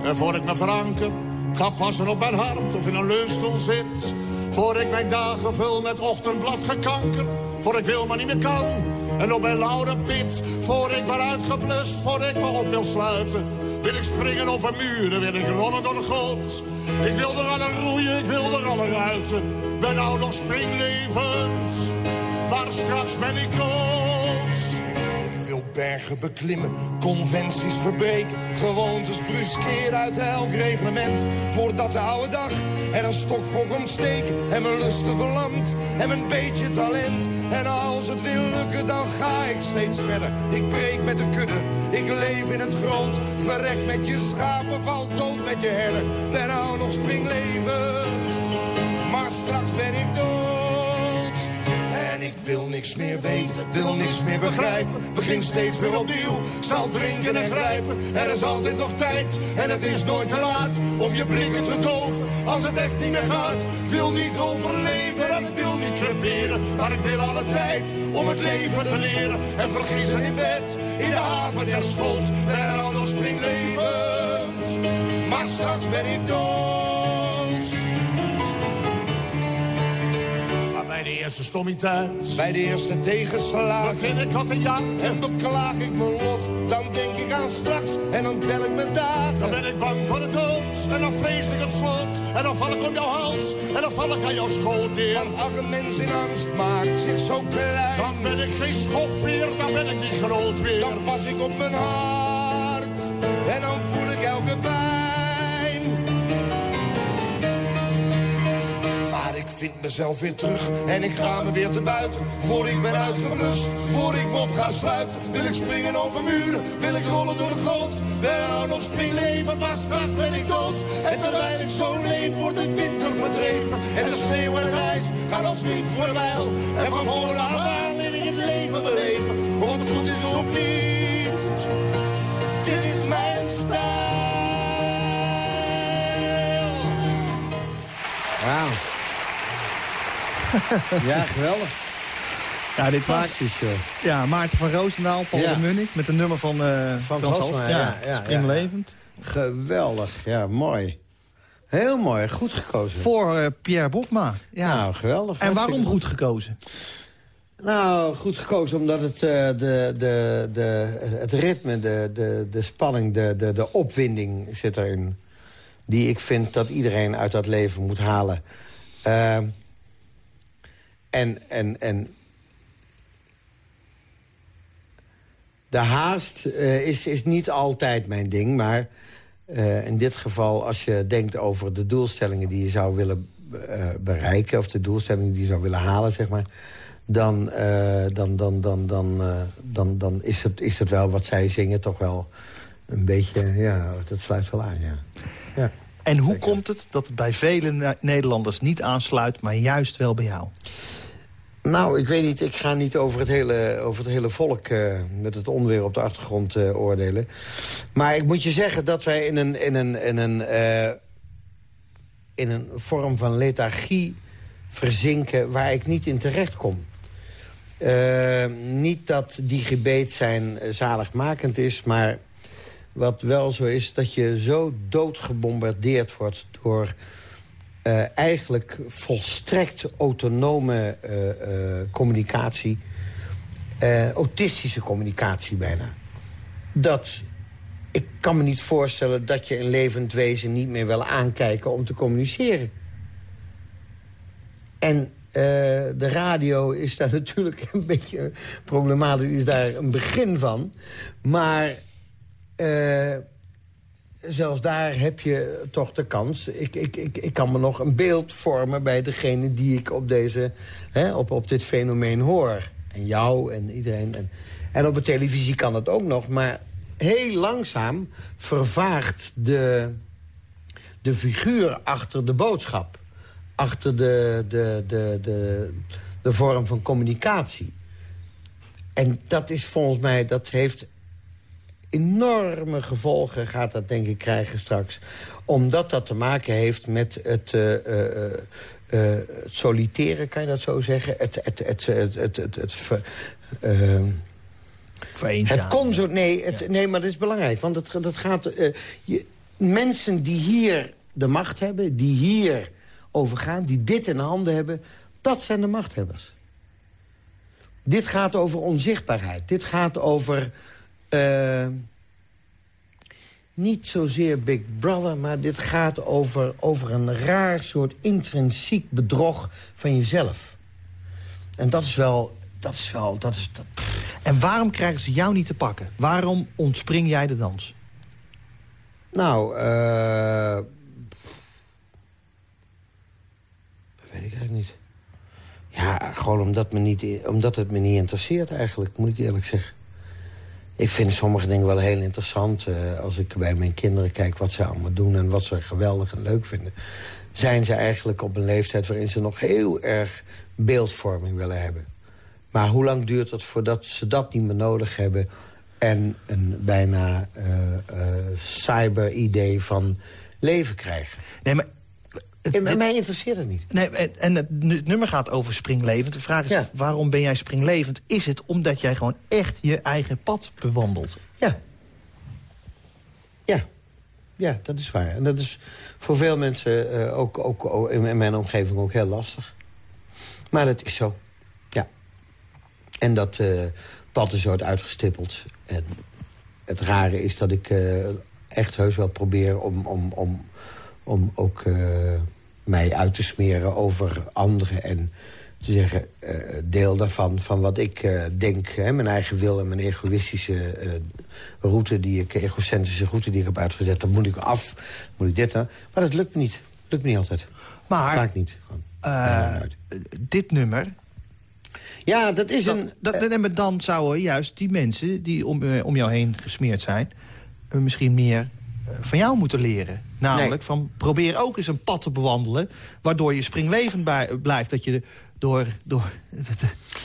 En voor ik me veranker... ga passen op mijn hart of in een leunstoel zit... voor ik mijn dagen vul met ochtendblad gekanker... voor ik wil maar niet meer kan. En op mijn lauwe pit... voor ik ben uitgeblust, voor ik me op wil sluiten... wil ik springen over muren, wil ik rollen door de goot... Ik wil er alle roeien, ik wil er alle ruiten. Ben nou nog springlevend, maar straks ben ik dood.
Bergen beklimmen, conventies verbreken. Gewoontes bruskeren uit elk reglement. Voordat de oude dag er een stok voor komt steken. En mijn lusten verlamt en mijn beetje talent. En als het wil lukken, dan ga ik steeds verder. Ik breek met de kudde ik leef in het groot, verrek met je schapen, val dood met je herder. Ben nou nog springlevend, maar straks ben ik dood. Niks meer weten, wil niks meer begrijpen. Begin steeds weer opnieuw, zal drinken en grijpen. Er is altijd nog tijd en het is nooit te laat om je blikken te doven. Als het echt niet meer gaat, wil niet overleven en ik wil niet creperen. Maar ik wil alle tijd om het leven te leren en vergissen in bed in de haven der schuld. En al nog springlevend, maar straks ben ik dood.
Eerste stommiteit,
bij de eerste tegenslag,
begin ik wat te janken.
En beklaag ik mijn lot, dan denk ik aan straks en dan tel ik mijn dagen.
Dan ben ik bang voor de dood en dan vrees ik het slot. En dan val ik om jouw hals en dan val ik aan jouw schoot neer.
Want als een mens in angst maakt zich zo klein.
Dan ben ik geen schoft meer, dan ben ik niet groot meer.
Dan pas ik op mijn hart vind mezelf weer terug en ik ga me weer te buiten. Voor ik ben uitgeblust, voor ik me op ga sluiten. Wil ik springen over muren, wil ik rollen door de goot. Wel nog springleven, maar straks ben ik dood. En terwijl ik zo leef, wordt ik winter verdreven. En de sneeuw en het ijs gaan als wind voor de. En van vooraf aan ik het leven beleven. Goed *laughs*
ja, geweldig.
Ja, dit
Fantastisch, joh.
ja, Maarten van Roosendaal, Paul
Ja.
de Munnik... met een nummer van
Van
Frans
Halsema. ja,
Ja,
ja,
Springlevend.
Geweldig, ja, mooi. Heel mooi, goed gekozen.
Voor eh, Pierre Bokma. Ja.
Nou, geweldig.
en waarom goed gekozen?
Nou, goed gekozen omdat het, eh, de, de, de, het ritme, de, de, de spanning, de, de, de opwinding zit erin. Die ik vind dat iedereen uit dat leven moet halen. Eh, en, en, en de haast eh, is, is niet altijd mijn ding, maar eh, in dit geval... als je denkt over de doelstellingen die je zou willen eh, bereiken... of de doelstellingen die je zou willen halen, zeg maar... dan, dan, dan, dan, dan, dan, dan is, het, is het wel wat zij zingen toch wel een beetje... ja, dat sluit wel aan, ja. ja.
En hoe
Zeker.
komt het dat het bij vele Ne- Nederlanders niet aansluit... maar juist wel bij jou?
Nou, ik weet niet, ik ga niet over het hele, over het hele volk eh, met het onweer op de achtergrond eh, oordelen. Maar ik moet je zeggen dat wij in een, in een, in een, eh, in een vorm van lethargie verzinken waar ik niet in terecht kom. Niet dat die gebed zijn zaligmakend is, maar wat wel zo is... dat je zo doodgebombardeerd wordt door eh, eigenlijk volstrekt autonome eh, eh, communicatie. autistische communicatie bijna. Dat ik kan me niet voorstellen dat je een levend wezen niet meer wil aankijken om te communiceren. En de radio is daar *laughs* natuurlijk een beetje problematisch, is daar een begin van. Maar zelfs daar heb je toch de kans. Ik, ik, ik, ik kan me nog een beeld vormen bij degene die ik op, deze, hè, op, op dit fenomeen hoor. En jou en iedereen. En, en op de televisie kan het ook nog. Maar heel langzaam vervaagt de, de figuur achter de boodschap. Achter de, de, de, de, de vorm van communicatie. En dat is volgens mij, dat heeft enorme gevolgen gaat dat denk ik krijgen straks. Omdat dat te maken heeft met het, eh, het soliteren, kan je dat zo zeggen? Het, het, het, het, het, het, ver- zo... Nee, het, nee, maar dat is belangrijk. Want het, dat gaat... je, mensen die hier de macht hebben, die hier overgaan... die dit in handen hebben, dat zijn de machthebbers. Dit gaat over onzichtbaarheid. Dit gaat over... eh, niet zozeer Big Brother, maar dit gaat over, over een raar soort intrinsiek bedrog van jezelf. En dat is wel... Dat is wel dat is, dat,
En waarom krijgen ze jou niet te pakken? Waarom ontspring jij de dans?
Nou, eh dat weet ik eigenlijk niet. Ja, gewoon omdat, me niet, omdat het me niet interesseert eigenlijk, moet ik eerlijk zeggen. Ik vind sommige dingen wel heel interessant. eh, als ik bij mijn kinderen kijk wat ze allemaal doen... en wat ze geweldig en leuk vinden... zijn ze eigenlijk op een leeftijd waarin ze nog heel erg beeldvorming willen hebben. Maar hoe lang duurt het voordat ze dat niet meer nodig hebben... en een bijna eh, eh, cyber-idee van leven krijgen?
Nee, maar... het-
mij interesseert het niet.
Nee, en- en het nu- het nummer gaat over springlevend. De vraag is,
Ja.
waarom ben jij springlevend? Is het omdat jij gewoon echt je eigen pad bewandelt?
Ja. Ja. Ja, dat is waar. En dat is voor veel mensen eh, ook, ook, ook in mijn omgeving ook heel lastig. Maar dat is zo. Ja. En dat eh, pad is wordt uitgestippeld. En het rare is dat ik eh, echt heus wel probeer om, om, om, om ook mij uit te smeren over anderen. En te zeggen, eh, deel daarvan, van wat ik eh, denk. Hè, mijn eigen wil en mijn egoïstische eh, route, die ik, egocentrische route die ik heb uitgezet. Dan moet ik af, moet ik dit. Hè. Maar dat lukt me niet. Lukt me niet altijd.
Maar
Vaak niet. Gewoon.
dit nummer...
Ja, dat is een...
Dat, maar dan zouden juist die mensen die om, om jou heen gesmeerd zijn... misschien meer van jou moeten leren. Namelijk
Nee.
van probeer ook eens een pad te bewandelen... waardoor je springlevend bij- blijft. Dat je door... door *laughs*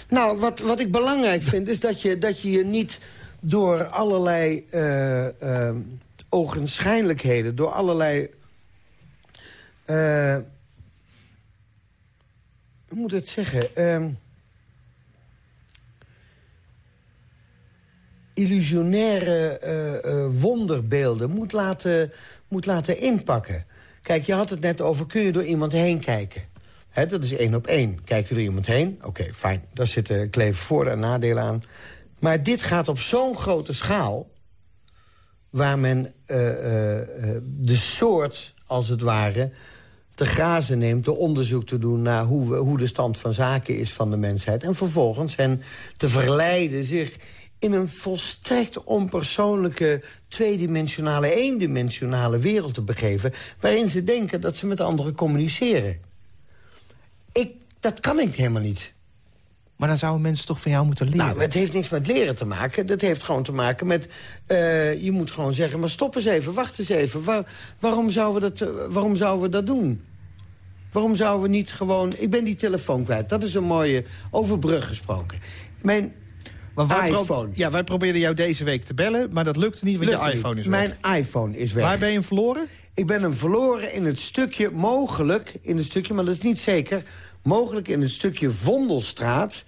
Nou, wat, wat ik belangrijk vind, is dat je dat je, je niet door allerlei eh, ogenschijnlijkheden... door allerlei... eh, hoe moet ik het zeggen? Ehm, illusionaire wonderbeelden moet laten, moet laten inpakken. Kijk, je had het net over, kun je door iemand heen kijken? Dat is één op één. Kijk je door iemand heen? Oké, fijn. Daar zitten kleven voor- en nadelen aan. Maar dit gaat op zo'n grote schaal... waar men eh, eh, eh, de soort, als het ware, te grazen neemt... door onderzoek te doen naar hoe, hoe de stand van zaken is van de mensheid... en vervolgens hen te verleiden zich in een volstrekt onpersoonlijke... tweedimensionale, eendimensionale wereld te begeven... waarin ze denken dat ze met anderen communiceren. Ik, dat kan ik helemaal niet.
maar dan zouden mensen toch van jou moeten leren.
Nou, het heeft niks met leren te maken. Dat heeft gewoon te maken met... eh, je moet gewoon zeggen, maar stop eens even, wacht eens even. Waar- waarom, zouden we dat, eh, waarom zouden we dat doen? Waarom zouden we niet gewoon... Ik ben die telefoon kwijt. Dat is een mooie overbrug gesproken. Mijn
wij pro-
iPhone.
ja, wij probeerden jou deze week te bellen, maar dat lukte niet, want je
niet.
iPhone is weg.
Mijn iPhone is weg.
Waar ben je hem verloren?
Ik ben hem verloren in het stukje, mogelijk in het stukje, maar dat is niet zeker... mogelijk in het stukje Vondelstraat...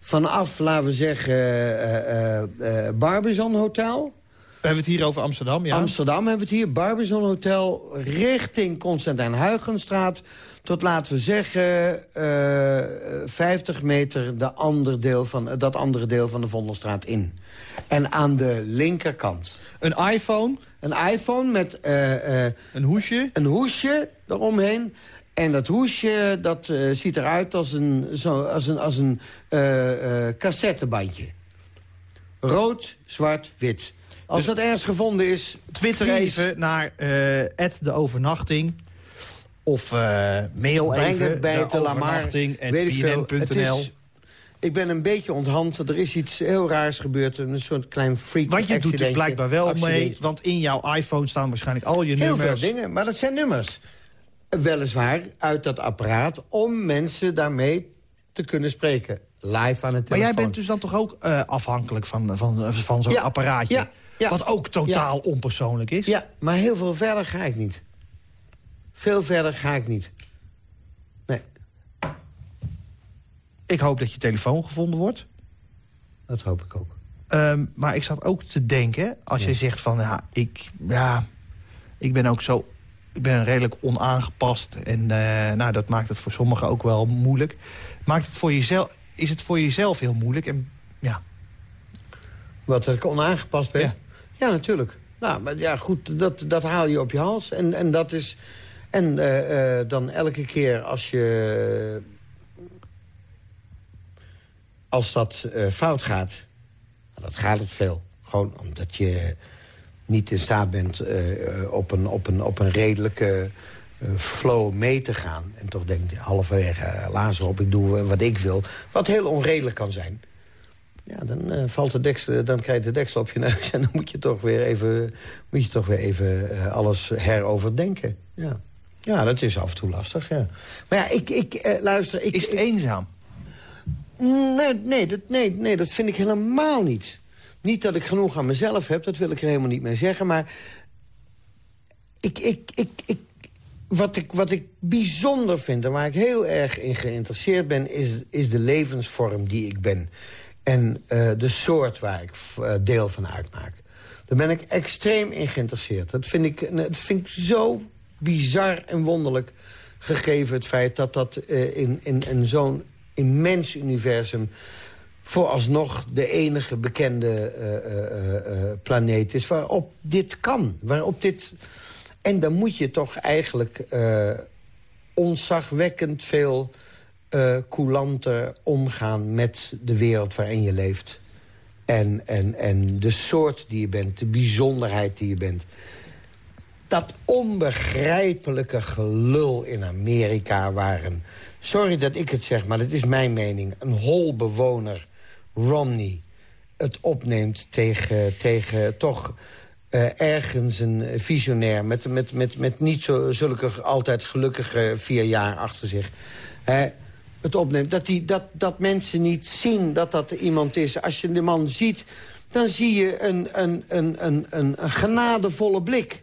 vanaf, laten we zeggen, eh eh eh, Barbizon Hotel...
We hebben het hier over Amsterdam, ja.
Amsterdam hebben we het hier, Barbizon Hotel... richting Constantijn Huygenstraat... tot, laten we zeggen, eh 50 meter de ander deel van, dat andere deel van de Vondelstraat in. En aan de linkerkant...
Een iPhone,
Een iPhone met eh, eh,
een hoesje.
een hoesje eromheen. En dat hoesje dat, eh, ziet eruit als een, zo, als een, als een eh, eh, cassettebandje. Rood, zwart, wit. Als dat ergens gevonden is...
Twitter even naar eh de overnachting. Of eh, mail
Breng
even
het bij
de overnachting
ik veel. Het Ik ben een beetje onthand. Er is iets heel raars gebeurd. Een soort klein freak
Want je doet dus blijkbaar wel mee, want in jouw iPhone staan waarschijnlijk al je
Heel
nummers.
veel dingen, maar dat zijn nummers. Weliswaar uit dat apparaat om mensen daarmee te kunnen spreken. Live aan het telefoon.
Maar jij bent dus dan toch ook eh, afhankelijk van, van, van zo'n
Ja,
apparaatje?
ja, ja.
Wat ook totaal onpersoonlijk is?
Ja, maar heel veel verder ga ik niet. Veel verder ga ik niet. Nee,
Ik hoop dat je telefoon gevonden wordt.
dat hoop ik ook.
Ehm, maar ik zat ook te denken, als je zegt van... Ja, ik, ja, ik ben ook zo... Ik ben redelijk onaangepast. En eh, nou, dat maakt het voor sommigen ook wel moeilijk. Maakt het voor jezelf, is het voor jezelf heel moeilijk? En, ja.
Wat, dat ik onaangepast ben?
Ja.
Ja, natuurlijk. Nou, maar ja, goed, dat, dat haal je op je hals. En, en dat is... En eh, eh, dan elke keer als je... Als dat eh, fout gaat... nou, dat gaat het veel. Gewoon omdat je niet in staat bent op, een, op, een, op een redelijke flow mee te gaan. En toch denk je halverwege, laat op, ik doe wat ik wil. Wat heel onredelijk kan zijn. Ja, dan, valt de deksel, dan krijg je de deksel op je neus... *laughs* en dan moet je toch weer even, moet je toch weer even alles heroverdenken. Ja. Ja, dat is af en toe lastig, ja. Maar ja, ik, ik eh, luister... Ik,
Is het
ik-
eenzaam?
Nee, nee, dat, nee, nee, dat vind ik helemaal niet. Niet dat ik genoeg aan mezelf heb, dat wil ik er helemaal niet mee zeggen. Maar ik, ik, ik, ik, wat, ik, wat ik bijzonder vind en waar ik heel erg in geïnteresseerd ben... is, is de levensvorm die ik ben. En eh, de soort waar ik eh, deel van uitmaak. Daar ben ik extreem in geïnteresseerd. Dat vind ik, dat vind ik zo bizar en wonderlijk gegeven het feit dat dat eh, in, in, in zo'n immens universum vooralsnog de enige bekende eh, eh, planeet is waarop dit kan. Waarop dit... En dan moet je toch eigenlijk onzagwekkend veel coulanter omgaan met de wereld waarin je leeft. En, en, en de soort die je bent, de bijzonderheid die je bent. Dat onbegrijpelijke gelul in Amerika waren... Sorry dat ik het zeg, maar dat is mijn mening. Een holbewoner, Romney, het opneemt tegen, tegen toch eh, ergens een visionair... met, met, met, met niet zo, zulke altijd gelukkige vier jaar achter zich... Hè, het opneemt, dat, die, dat, dat mensen niet zien dat dat iemand is. Als je de man ziet, dan zie je een, een, een, een, een, een genadevolle blik.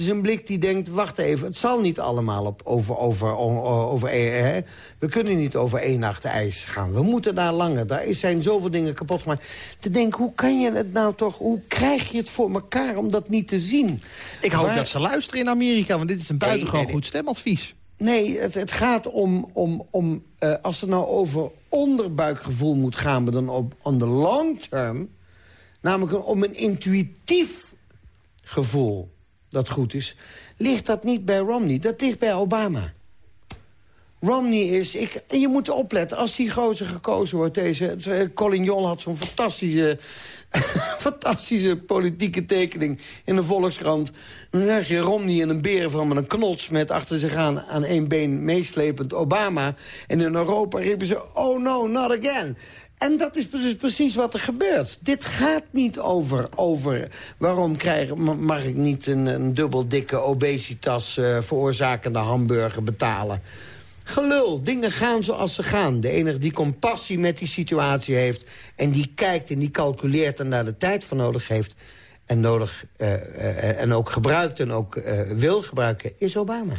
Is een blik die denkt, wacht even, het zal niet allemaal op, over... over, over, over hè? We kunnen niet over één nacht ijs gaan. We moeten daar langer. Daar is- zijn zoveel dingen kapot gemaakt. Te denken, hoe kan je het nou toch... Hoe krijg je het voor elkaar om dat niet te zien?
Ik hoop
Waar-
dat ze luisteren in Amerika, want dit is een buitengewoon
nee, nee.
goed stemadvies.
Nee, het, het gaat om, om, om eh, als het nou over onderbuikgevoel moet gaan... maar dan op on the long term, namelijk om een intuïtief gevoel dat goed is... ligt dat niet bij Romney, dat ligt bij Obama. Romney is... Ik, en je moet opletten, als die gozer gekozen wordt... Deze, eh, Colin Jol had zo'n fantastische, *laughs* fantastische politieke tekening in de Volkskrant. Dan zag je Romney in een berenvrouw met een knots... met achter zich aan, aan één been meeslepend Obama. En in Europa riepen ze, oh no, not again. En dat is dus precies wat er gebeurt. Dit gaat niet over, over waarom krijg, ma- mag ik niet een, een dubbel dikke obesitas eh, veroorzakende hamburger betalen. Gelul, dingen gaan zoals ze gaan. De enige die compassie met die situatie heeft... en die kijkt en die calculeert en daar de tijd voor nodig heeft... en, nodig, eh, eh, en ook gebruikt en ook wil gebruiken, is Obama.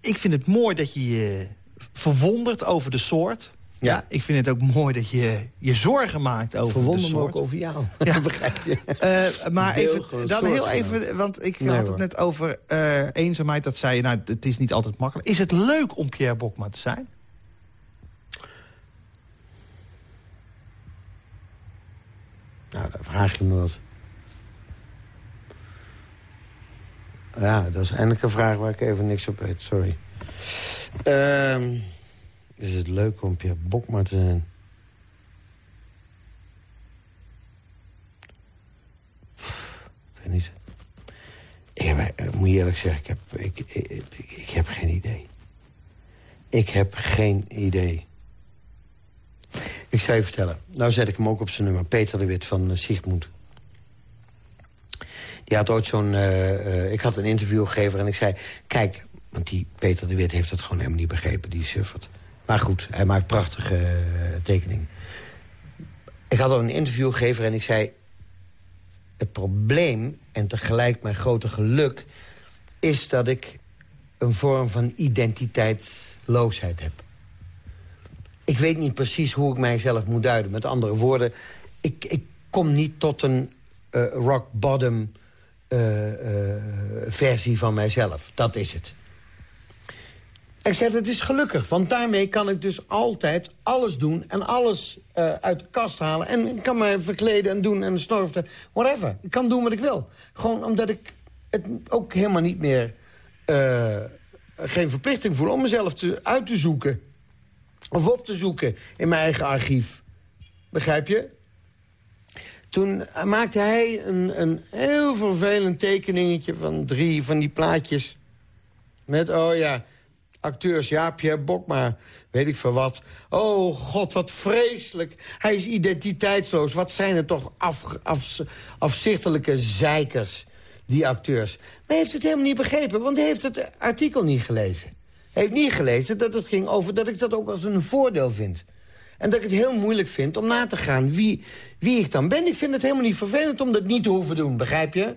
Ik vind het mooi dat je je verwondert over de soort.
Ja.
ik vind het ook mooi dat je je zorgen maakt over
Verwonder
de
me ook over jou. *laughs*
Ja. *laughs*
Begrijp je?
Eh, maar
Deel
even, dan heel even, want ik
Nee,
had het net over eh, eenzaamheid. Dat zei je, nou, het is niet altijd makkelijk. Is het leuk om Pierre Bokma te zijn?
Nou, dan vraag je me wat. Ja, dat is eindelijk een vraag waar ik even niks op weet, sorry. Ehm, is het leuk om Pierre Bokma te zijn? Ik weet niet. Ik ik moet je eerlijk zeggen, ik heb, ik, ik, ik, heb geen idee. Ik heb geen idee. Ik zal je vertellen. Nou zet ik hem ook op zijn nummer. Peter de Wit van uh, Sigmund. Die had ooit zo'n... eh, eh, ik had een interview gegeven en ik zei... Kijk, want die Peter de Wit heeft het gewoon helemaal niet begrepen. Die suffert. Maar goed, hij maakt prachtige eh, tekeningen. Ik had al een interview gegeven en ik zei... Het probleem en tegelijk mijn grote geluk... is dat ik een vorm van identiteitsloosheid heb ik weet niet precies hoe ik mijzelf moet duiden. Met andere woorden, ik, ik kom niet tot een uh, rock bottom uh, versie van mijzelf. Dat is het. Ik zeg, het is gelukkig, want daarmee kan ik dus altijd alles doen... en alles uit de kast halen. En kan mij verkleden en doen en snorfen, whatever. Ik kan doen wat ik wil. Gewoon omdat ik het ook helemaal niet meer... geen verplichting voel om mezelf te, uit te zoeken. Of op te zoeken in mijn eigen archief. Begrijp je? Toen maakte hij een, een heel vervelend tekeningetje van drie van die plaatjes. Met, oh ja, acteurs, ja, Pierre Bokma, weet ik veel wat. Oh god, wat vreselijk. Hij is identiteitsloos. Wat zijn er toch af, af, afzichtelijke zeikers, die acteurs. Maar hij heeft het helemaal niet begrepen, want hij heeft het artikel niet gelezen. Hij heeft niet gelezen dat het ging over dat ik dat ook als een voordeel vind. En dat ik het heel moeilijk vind om na te gaan wie, wie ik dan ben. Ik vind het helemaal niet vervelend om dat niet te hoeven doen, begrijp je?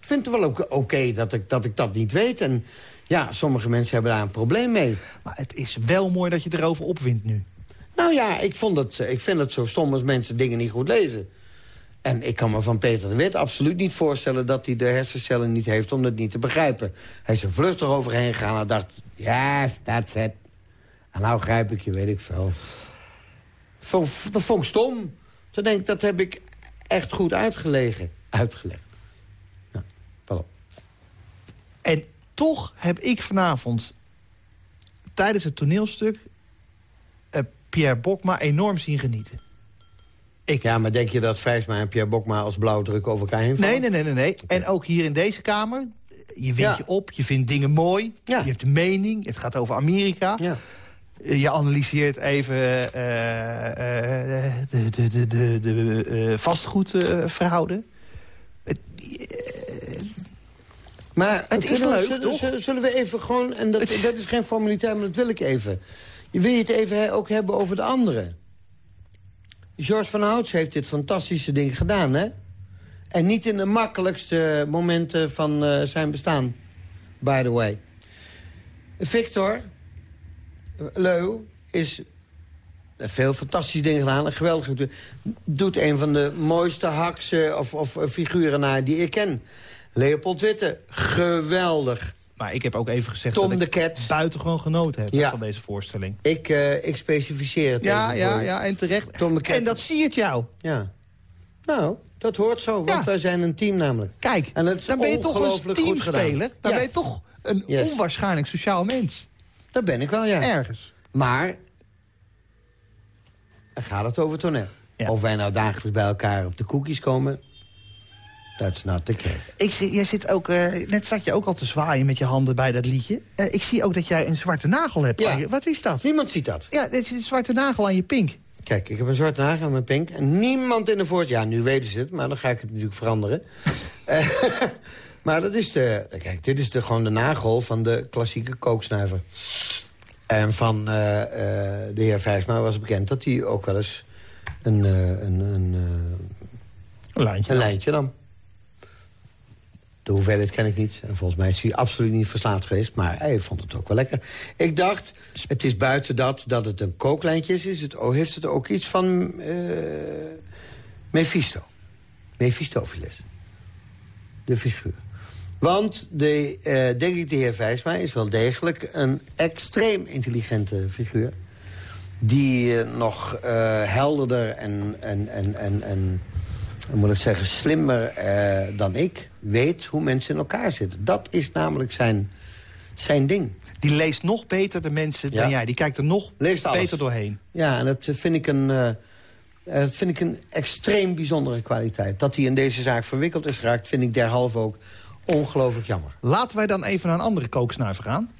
Ik vind het wel oké dat, ik, dat ik dat niet weet. En ja, sommige mensen hebben daar een probleem mee.
Maar het is wel mooi dat je erover opwint nu.
Nou ja, ik, vond het, ik vind het zo stom als mensen dingen niet goed lezen. En ik kan me van Peter de Wit absoluut niet voorstellen... dat hij de hersencellen niet heeft om het niet te begrijpen. Hij is er vluchtig overheen gegaan en dacht... Yes, that's it. En nou grijp ik je, weet ik veel. Dat vond ik stom. Toen denk ik, dat heb ik echt goed uitgelegen. Uitgelegd. Ja, pardon.
En toch heb ik vanavond tijdens het toneelstuk... Uh, Pierre Bokma enorm zien genieten.
Ik... Ja, maar denk je dat Vijsma en Pierre Bokma als blauwdruk over elkaar heen vallen?
Nee, nee, nee. nee, nee. En ook hier in deze kamer, je wint je op, je vindt dingen mooi. Ja. Je hebt een mening, het gaat over Amerika. Ja. Je analyseert even uh, uh, de, de, de, de, de vastgoedverhouden.
Maar het is leuk, zullen, toch? Zullen we even gewoon... En dat, dat is geen formaliteit, maar dat wil ik even. Wil je het even ook hebben over de anderen? George van Houts heeft dit fantastische ding gedaan, hè? En niet in de makkelijkste momenten van uh, zijn bestaan, by the way. Victor Leu is veel fantastische dingen gedaan. Een geweldige... Doet een van de mooiste haksen of, of figuren naar die ik ken. Leopold Witte, geweldig.
Maar ik heb ook even gezegd
Tom
dat
de
ik
Cat.
buitengewoon genoten heb van deze voorstelling.
Ik, uh, ik specificeer het
Ja, ja, ja, en terecht.
Tom de Cat.
En dat zie het jou.
Ja. Nou, dat hoort zo, want wij zijn een team namelijk.
Kijk,
en dat
dan ben je toch een teamspeler. Dan ben je toch een onwaarschijnlijk sociaal mens.
Dat ben ik wel, ja.
Ergens.
Maar, dan gaat het over toneel. Of wij nou dagelijks bij elkaar op de koekjes komen... That's not the case.
Ik zie, jij zit ook, uh, net zat je ook al te zwaaien met je handen bij dat liedje. Uh, ik zie ook dat jij een zwarte nagel hebt. Ja. Wat is dat?
Niemand ziet dat.
Ja, dit is een zwarte nagel aan je pink.
Kijk, ik heb een zwarte nagel aan mijn pink. En niemand in de voorstelling... Ja, nu weten ze het, maar dan ga ik het natuurlijk veranderen. uh, *laughs* *laughs* maar dat is de... Kijk, dit is de, gewoon de nagel van de klassieke kooksnuiver. En van de heer Vijfma was bekend dat hij ook wel eens een, een, een,
een lijntje,
een lijntje nam. De hoeveelheid ken ik niet. En volgens mij is hij absoluut niet verslaafd geweest. Maar hij vond het ook wel lekker. Ik dacht, het is buiten dat, dat het een kooklijntje is. oh, heeft het ook iets van uh, Mephisto. Mephistopheles. De figuur. Want de, uh, denk ik de heer Vijsma is wel degelijk een extreem intelligente figuur. Die uh, nog helderder en, en, en, en moet ik zeggen, slimmer eh, dan ik weet hoe mensen in elkaar zitten. Dat is namelijk zijn, zijn ding.
Die leest nog beter de mensen dan jij. Die kijkt er nog beter doorheen.
Ja, en dat vind ik een... Uh, dat vind ik een extreem bijzondere kwaliteit. Dat hij in deze zaak verwikkeld is geraakt... vind ik derhalve ook ongelooflijk jammer.
Laten wij dan even naar een andere kooksnuiver gaan.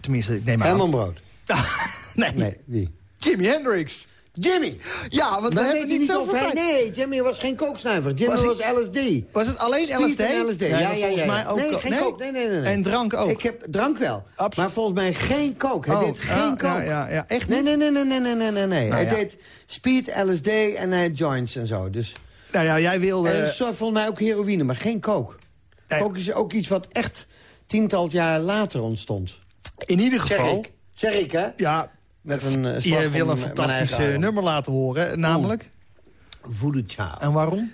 Tenminste, ik neem aan...
Herman Brood. *laughs*
nee.
nee, wie?
Jimi Hendrix.
Jimmy!
Ja, want we hebben niet zoveel tijd.
Nee, Jimmy was geen kooksnuiver. Jimmy was, LSD.
Was het alleen
LSD?
LSD?
Ja, ja, ja,
Volgens mij ook.
Nee, geen kook. Nee, nee, nee,
En drank ook?
Ik heb drank wel. Maar volgens mij geen kook. Hij
oh,
deed geen kook.
Ja, ja, ja, echt niet?
Nee, nee, nee, nee, nee, nee, nee. nee. Nou, hij deed speed, LSD en hij joints en zo. Dus...
Nou ja, jij wilde...
En volgens mij ook heroïne, maar geen kook. Kook is ook iets wat echt tiental jaar later ontstond.
In ieder geval...
Zeg ik, zeg ik hè?
Ja,
met een
Je wil een fantastisch nummer laten horen, namelijk...
Voodoo Child.
En waarom?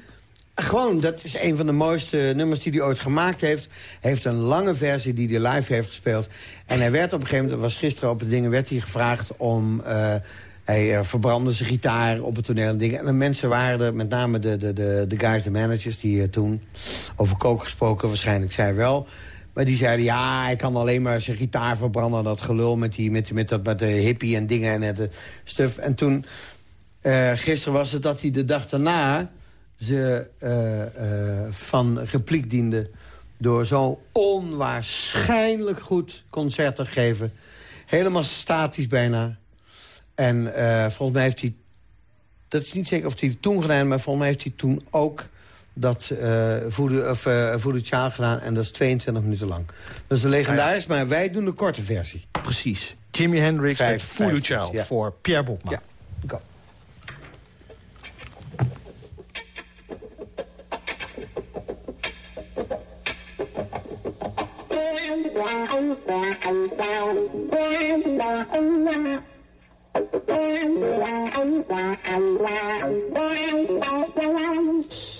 Gewoon, dat is een van de mooiste nummers die hij ooit gemaakt heeft. Hij heeft een lange versie die hij live heeft gespeeld. En hij werd op een gegeven moment, was gisteren op het dingen... werd hij gevraagd om... Uh, hij uh, verbrandde zijn gitaar op het toneel en dingen. En de mensen waren er, met name de, de, de, de guys, de managers... die uh, toen over kook gesproken waarschijnlijk zei wel... Maar die zeiden, ja, hij kan alleen maar zijn gitaar verbranden. Dat gelul met, die, met, met, dat, met de hippie en dingen en het stuff. En toen, uh, gisteren was het dat hij de dag daarna... ze uh, van repliek diende... door zo onwaarschijnlijk goed concert te geven. Helemaal statisch bijna. En volgens mij heeft hij... Dat is niet zeker of hij toen gedaan maar volgens mij heeft hij toen ook dat uh, voodoo, of, uh, voodoo gedaan. En dat is 22 minuten lang. Dat is een legendarisch, maar wij doen de korte versie.
Precies. Jimi Hendrix
Vijf,
met Voodoo
vijf,
Child
ja.
voor Pierre Bokma.
Ja, go. *laughs*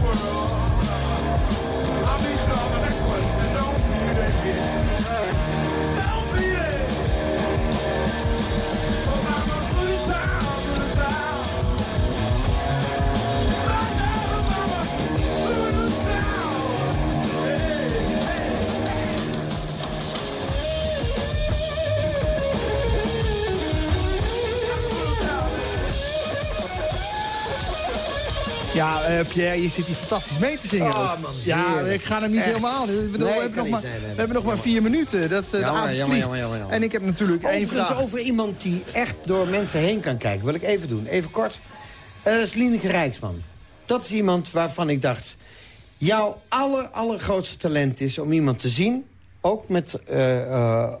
world.
Pierre, je zit hier fantastisch mee te zingen.
Oh, man,
ja, ik ga hem niet
Echt.
helemaal. Ik bedoel,
Nee,
we hebben nog maar, we hebben nog maar vier minuten. Dat, eh, de
Jammer,
avond
jammer,
vliegt.
jammer, jammer, jammer.
En ik heb natuurlijk één vraag.
over iemand die echt door mensen heen kan kijken. Wil ik even doen, even kort. Dat is Lieneke Rijksman. Dat is iemand waarvan ik dacht... jouw aller, allergrootste talent is om iemand te zien... ook met eh, eh,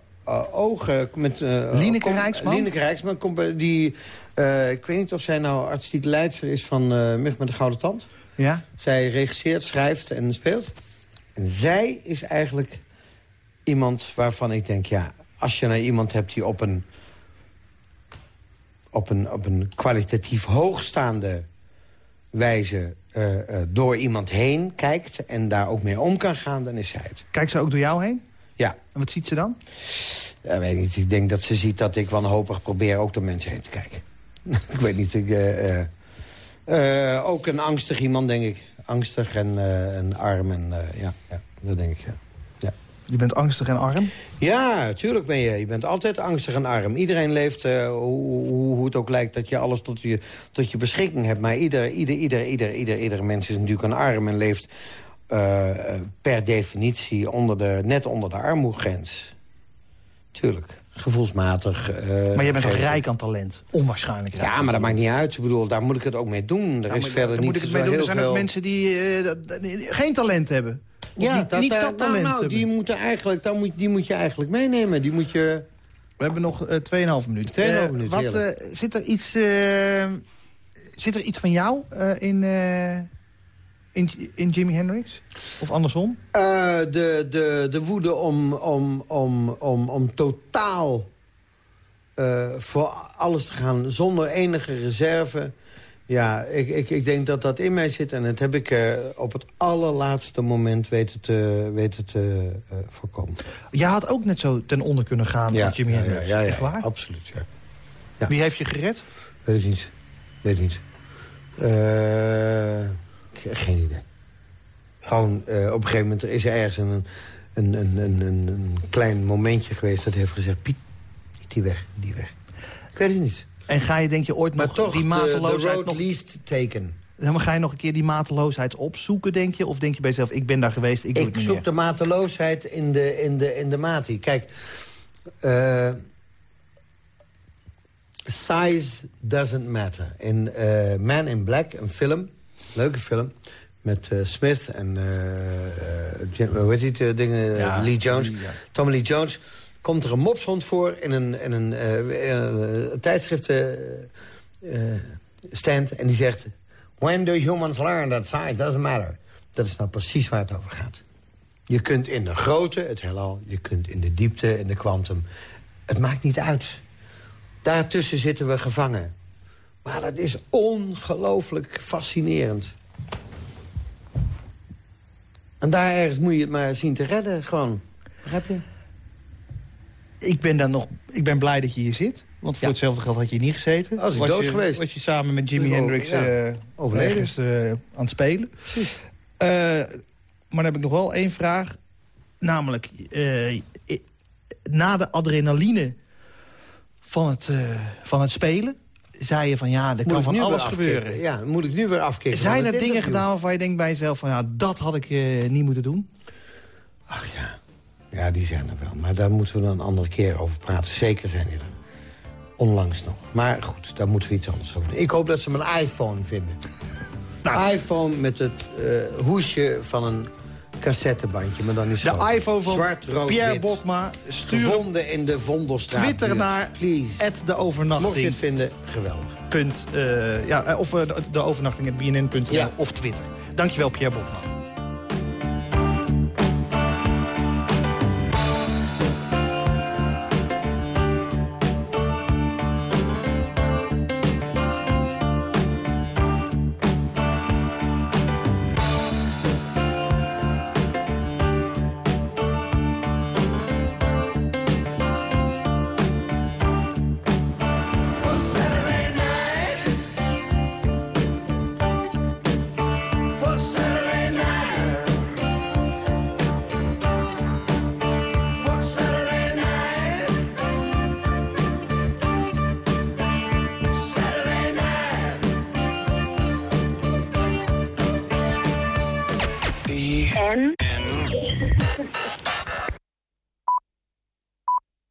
ogen... Met,
Lineke Rijksman?
Lineke Rijksman, die... eh, ik weet niet of zij nou artistiek leidster is van eh Mich met de Gouden Tand.
Ja?
Zij regisseert, schrijft en speelt. En zij is eigenlijk iemand waarvan ik denk... ja, als je nou iemand hebt die op een, op een, op een kwalitatief hoogstaande wijze... eh, door iemand heen kijkt en daar ook mee om kan gaan, dan is zij het.
Kijkt ze ook door jou heen?
Ja,
En wat ziet ze dan?
ja, weet ik niet. Ik denk dat ze ziet dat ik wanhopig probeer ook door mensen heen te kijken. *laughs* ik weet niet. Ik, eh, eh, eh, ook een angstig iemand, denk ik. Angstig en, en arm. En, ja, ja, dat denk ik, ja. ja.
Je bent angstig en arm.
Ja, tuurlijk ben je. Je bent altijd angstig en arm. Iedereen leeft, hoe, hoe, hoe het ook lijkt, dat je alles tot je, tot je beschikking hebt. Maar ieder, ieder, ieder, ieder, ieder, ieder mens is natuurlijk een arm en leeft per definitie onder de, net onder de armoegrens. Tuurlijk, gevoelsmatig. eh,
Maar je bent toch rijk aan talent? Onwaarschijnlijk.
Ja, maar dat maakt niet uit. Ik bedoel, daar moet ik het ook mee doen. Er
Ja,
is verder niet
moet ik het mee doen. Er zijn
veel...
ook mensen die, eh, dat- dat- die geen talent hebben. Of
ja,
niet, niet
eh,
dat talent
nou, nou, die, moeten eigenlijk, dan moet, die moet je eigenlijk meenemen. Die moet je...
We hebben nog eh 2,5 minuten.
2,5
Eh,
minuten,
Wat, zit, er iets, zit er iets van jou in, in, in Jimi Hendrix? Of andersom?
Eh, de, de, de woede om, om, om, om, om totaal eh, voor alles te gaan zonder enige reserve. Ja, ik, ik, ik denk dat dat in mij zit. En dat heb ik eh, op het allerlaatste moment weten te, weten te voorkomen.
Jij had ook net zo ten onder kunnen gaan als Jimi
ja,
Hendrix.
Ja, ja,
Echt waar?
absoluut. Ja.
Wie heeft je gered?
Weet ik niet. Weet ik niet. Eh, geen idee. Gewoon, eh, op een gegeven moment is er ergens een, een, een, een, een, een klein momentje geweest... dat heeft gezegd, Piet, niet die weg, die weg. Ik weet het niet.
En ga je denk je ooit
Maar
nog
toch,
die
de, de
mateloosheid
road
nog...
least taken.
Ga je nog een keer die mateloosheid opzoeken, denk je? Of denk je bij jezelf, ik ben daar geweest, ik doe
Ik
het niet
zoek
meer?
de mateloosheid in de, in de, in de mate. Kijk, eh, size doesn't matter. In eh, Man in Black, een film, leuke film... met eh, Smith en Jim, hoe heet die dingen,
Ja,
Lee Jones.
Ja.
Tommy Lee Jones. Komt er een mopshond voor in een, in een, in een tijdschrift eh, eh, stand... en die zegt... When do humans learn that size doesn't matter? Dat is nou precies waar het over gaat. Je kunt in de grootte, het heelal, je kunt in de diepte, in de kwantum. Het maakt niet uit. Daartussen zitten we gevangen. Maar dat is ongelooflijk fascinerend. En daar ergens moet je het maar zien te redden, gewoon. Begrijp je?
Ik ben, dan nog, ik ben blij dat je hier zit. Want voor
Ja.
hetzelfde geld had je niet gezeten.
Was ik
was
dood
je,
geweest.
Was je samen met Jimi
Oh,
Hendrix
ja.
eh,
Overleden.
ergens, eh, aan het spelen. Eh, maar dan heb ik nog wel één vraag. Namelijk, na de adrenaline van het, van het spelen... zei je van ja, er kan van alles gebeuren.
Ja, moet ik nu weer afkicken.
Zijn er dingen gedaan waarvan je denkt bij jezelf... van ja, dat had ik eh, niet moeten doen?
Ach ja. Ja, die zijn er wel. Maar daar moeten we dan een andere keer over praten. Zeker zijn die er. Onlangs nog. Maar goed, daar moeten we iets anders over doen. Ik hoop dat ze mijn iPhone vinden.
Nou.
iPhone met het eh, hoesje van een cassettebandje, maar dan niet
De
zo.
iPhone van
Zwart, rood,
Pierre
wit.
Bokma. Stuur
Gevonden in de Vondelstraat.
Twitter naar
Please.
de
Mocht je
overnachting.
het vinden, geweldig.
Punt, eh, ja, eh, of eh, de, de overnachting at bnn.nl
Ja.
of Twitter. Dankjewel, Pierre Bokma.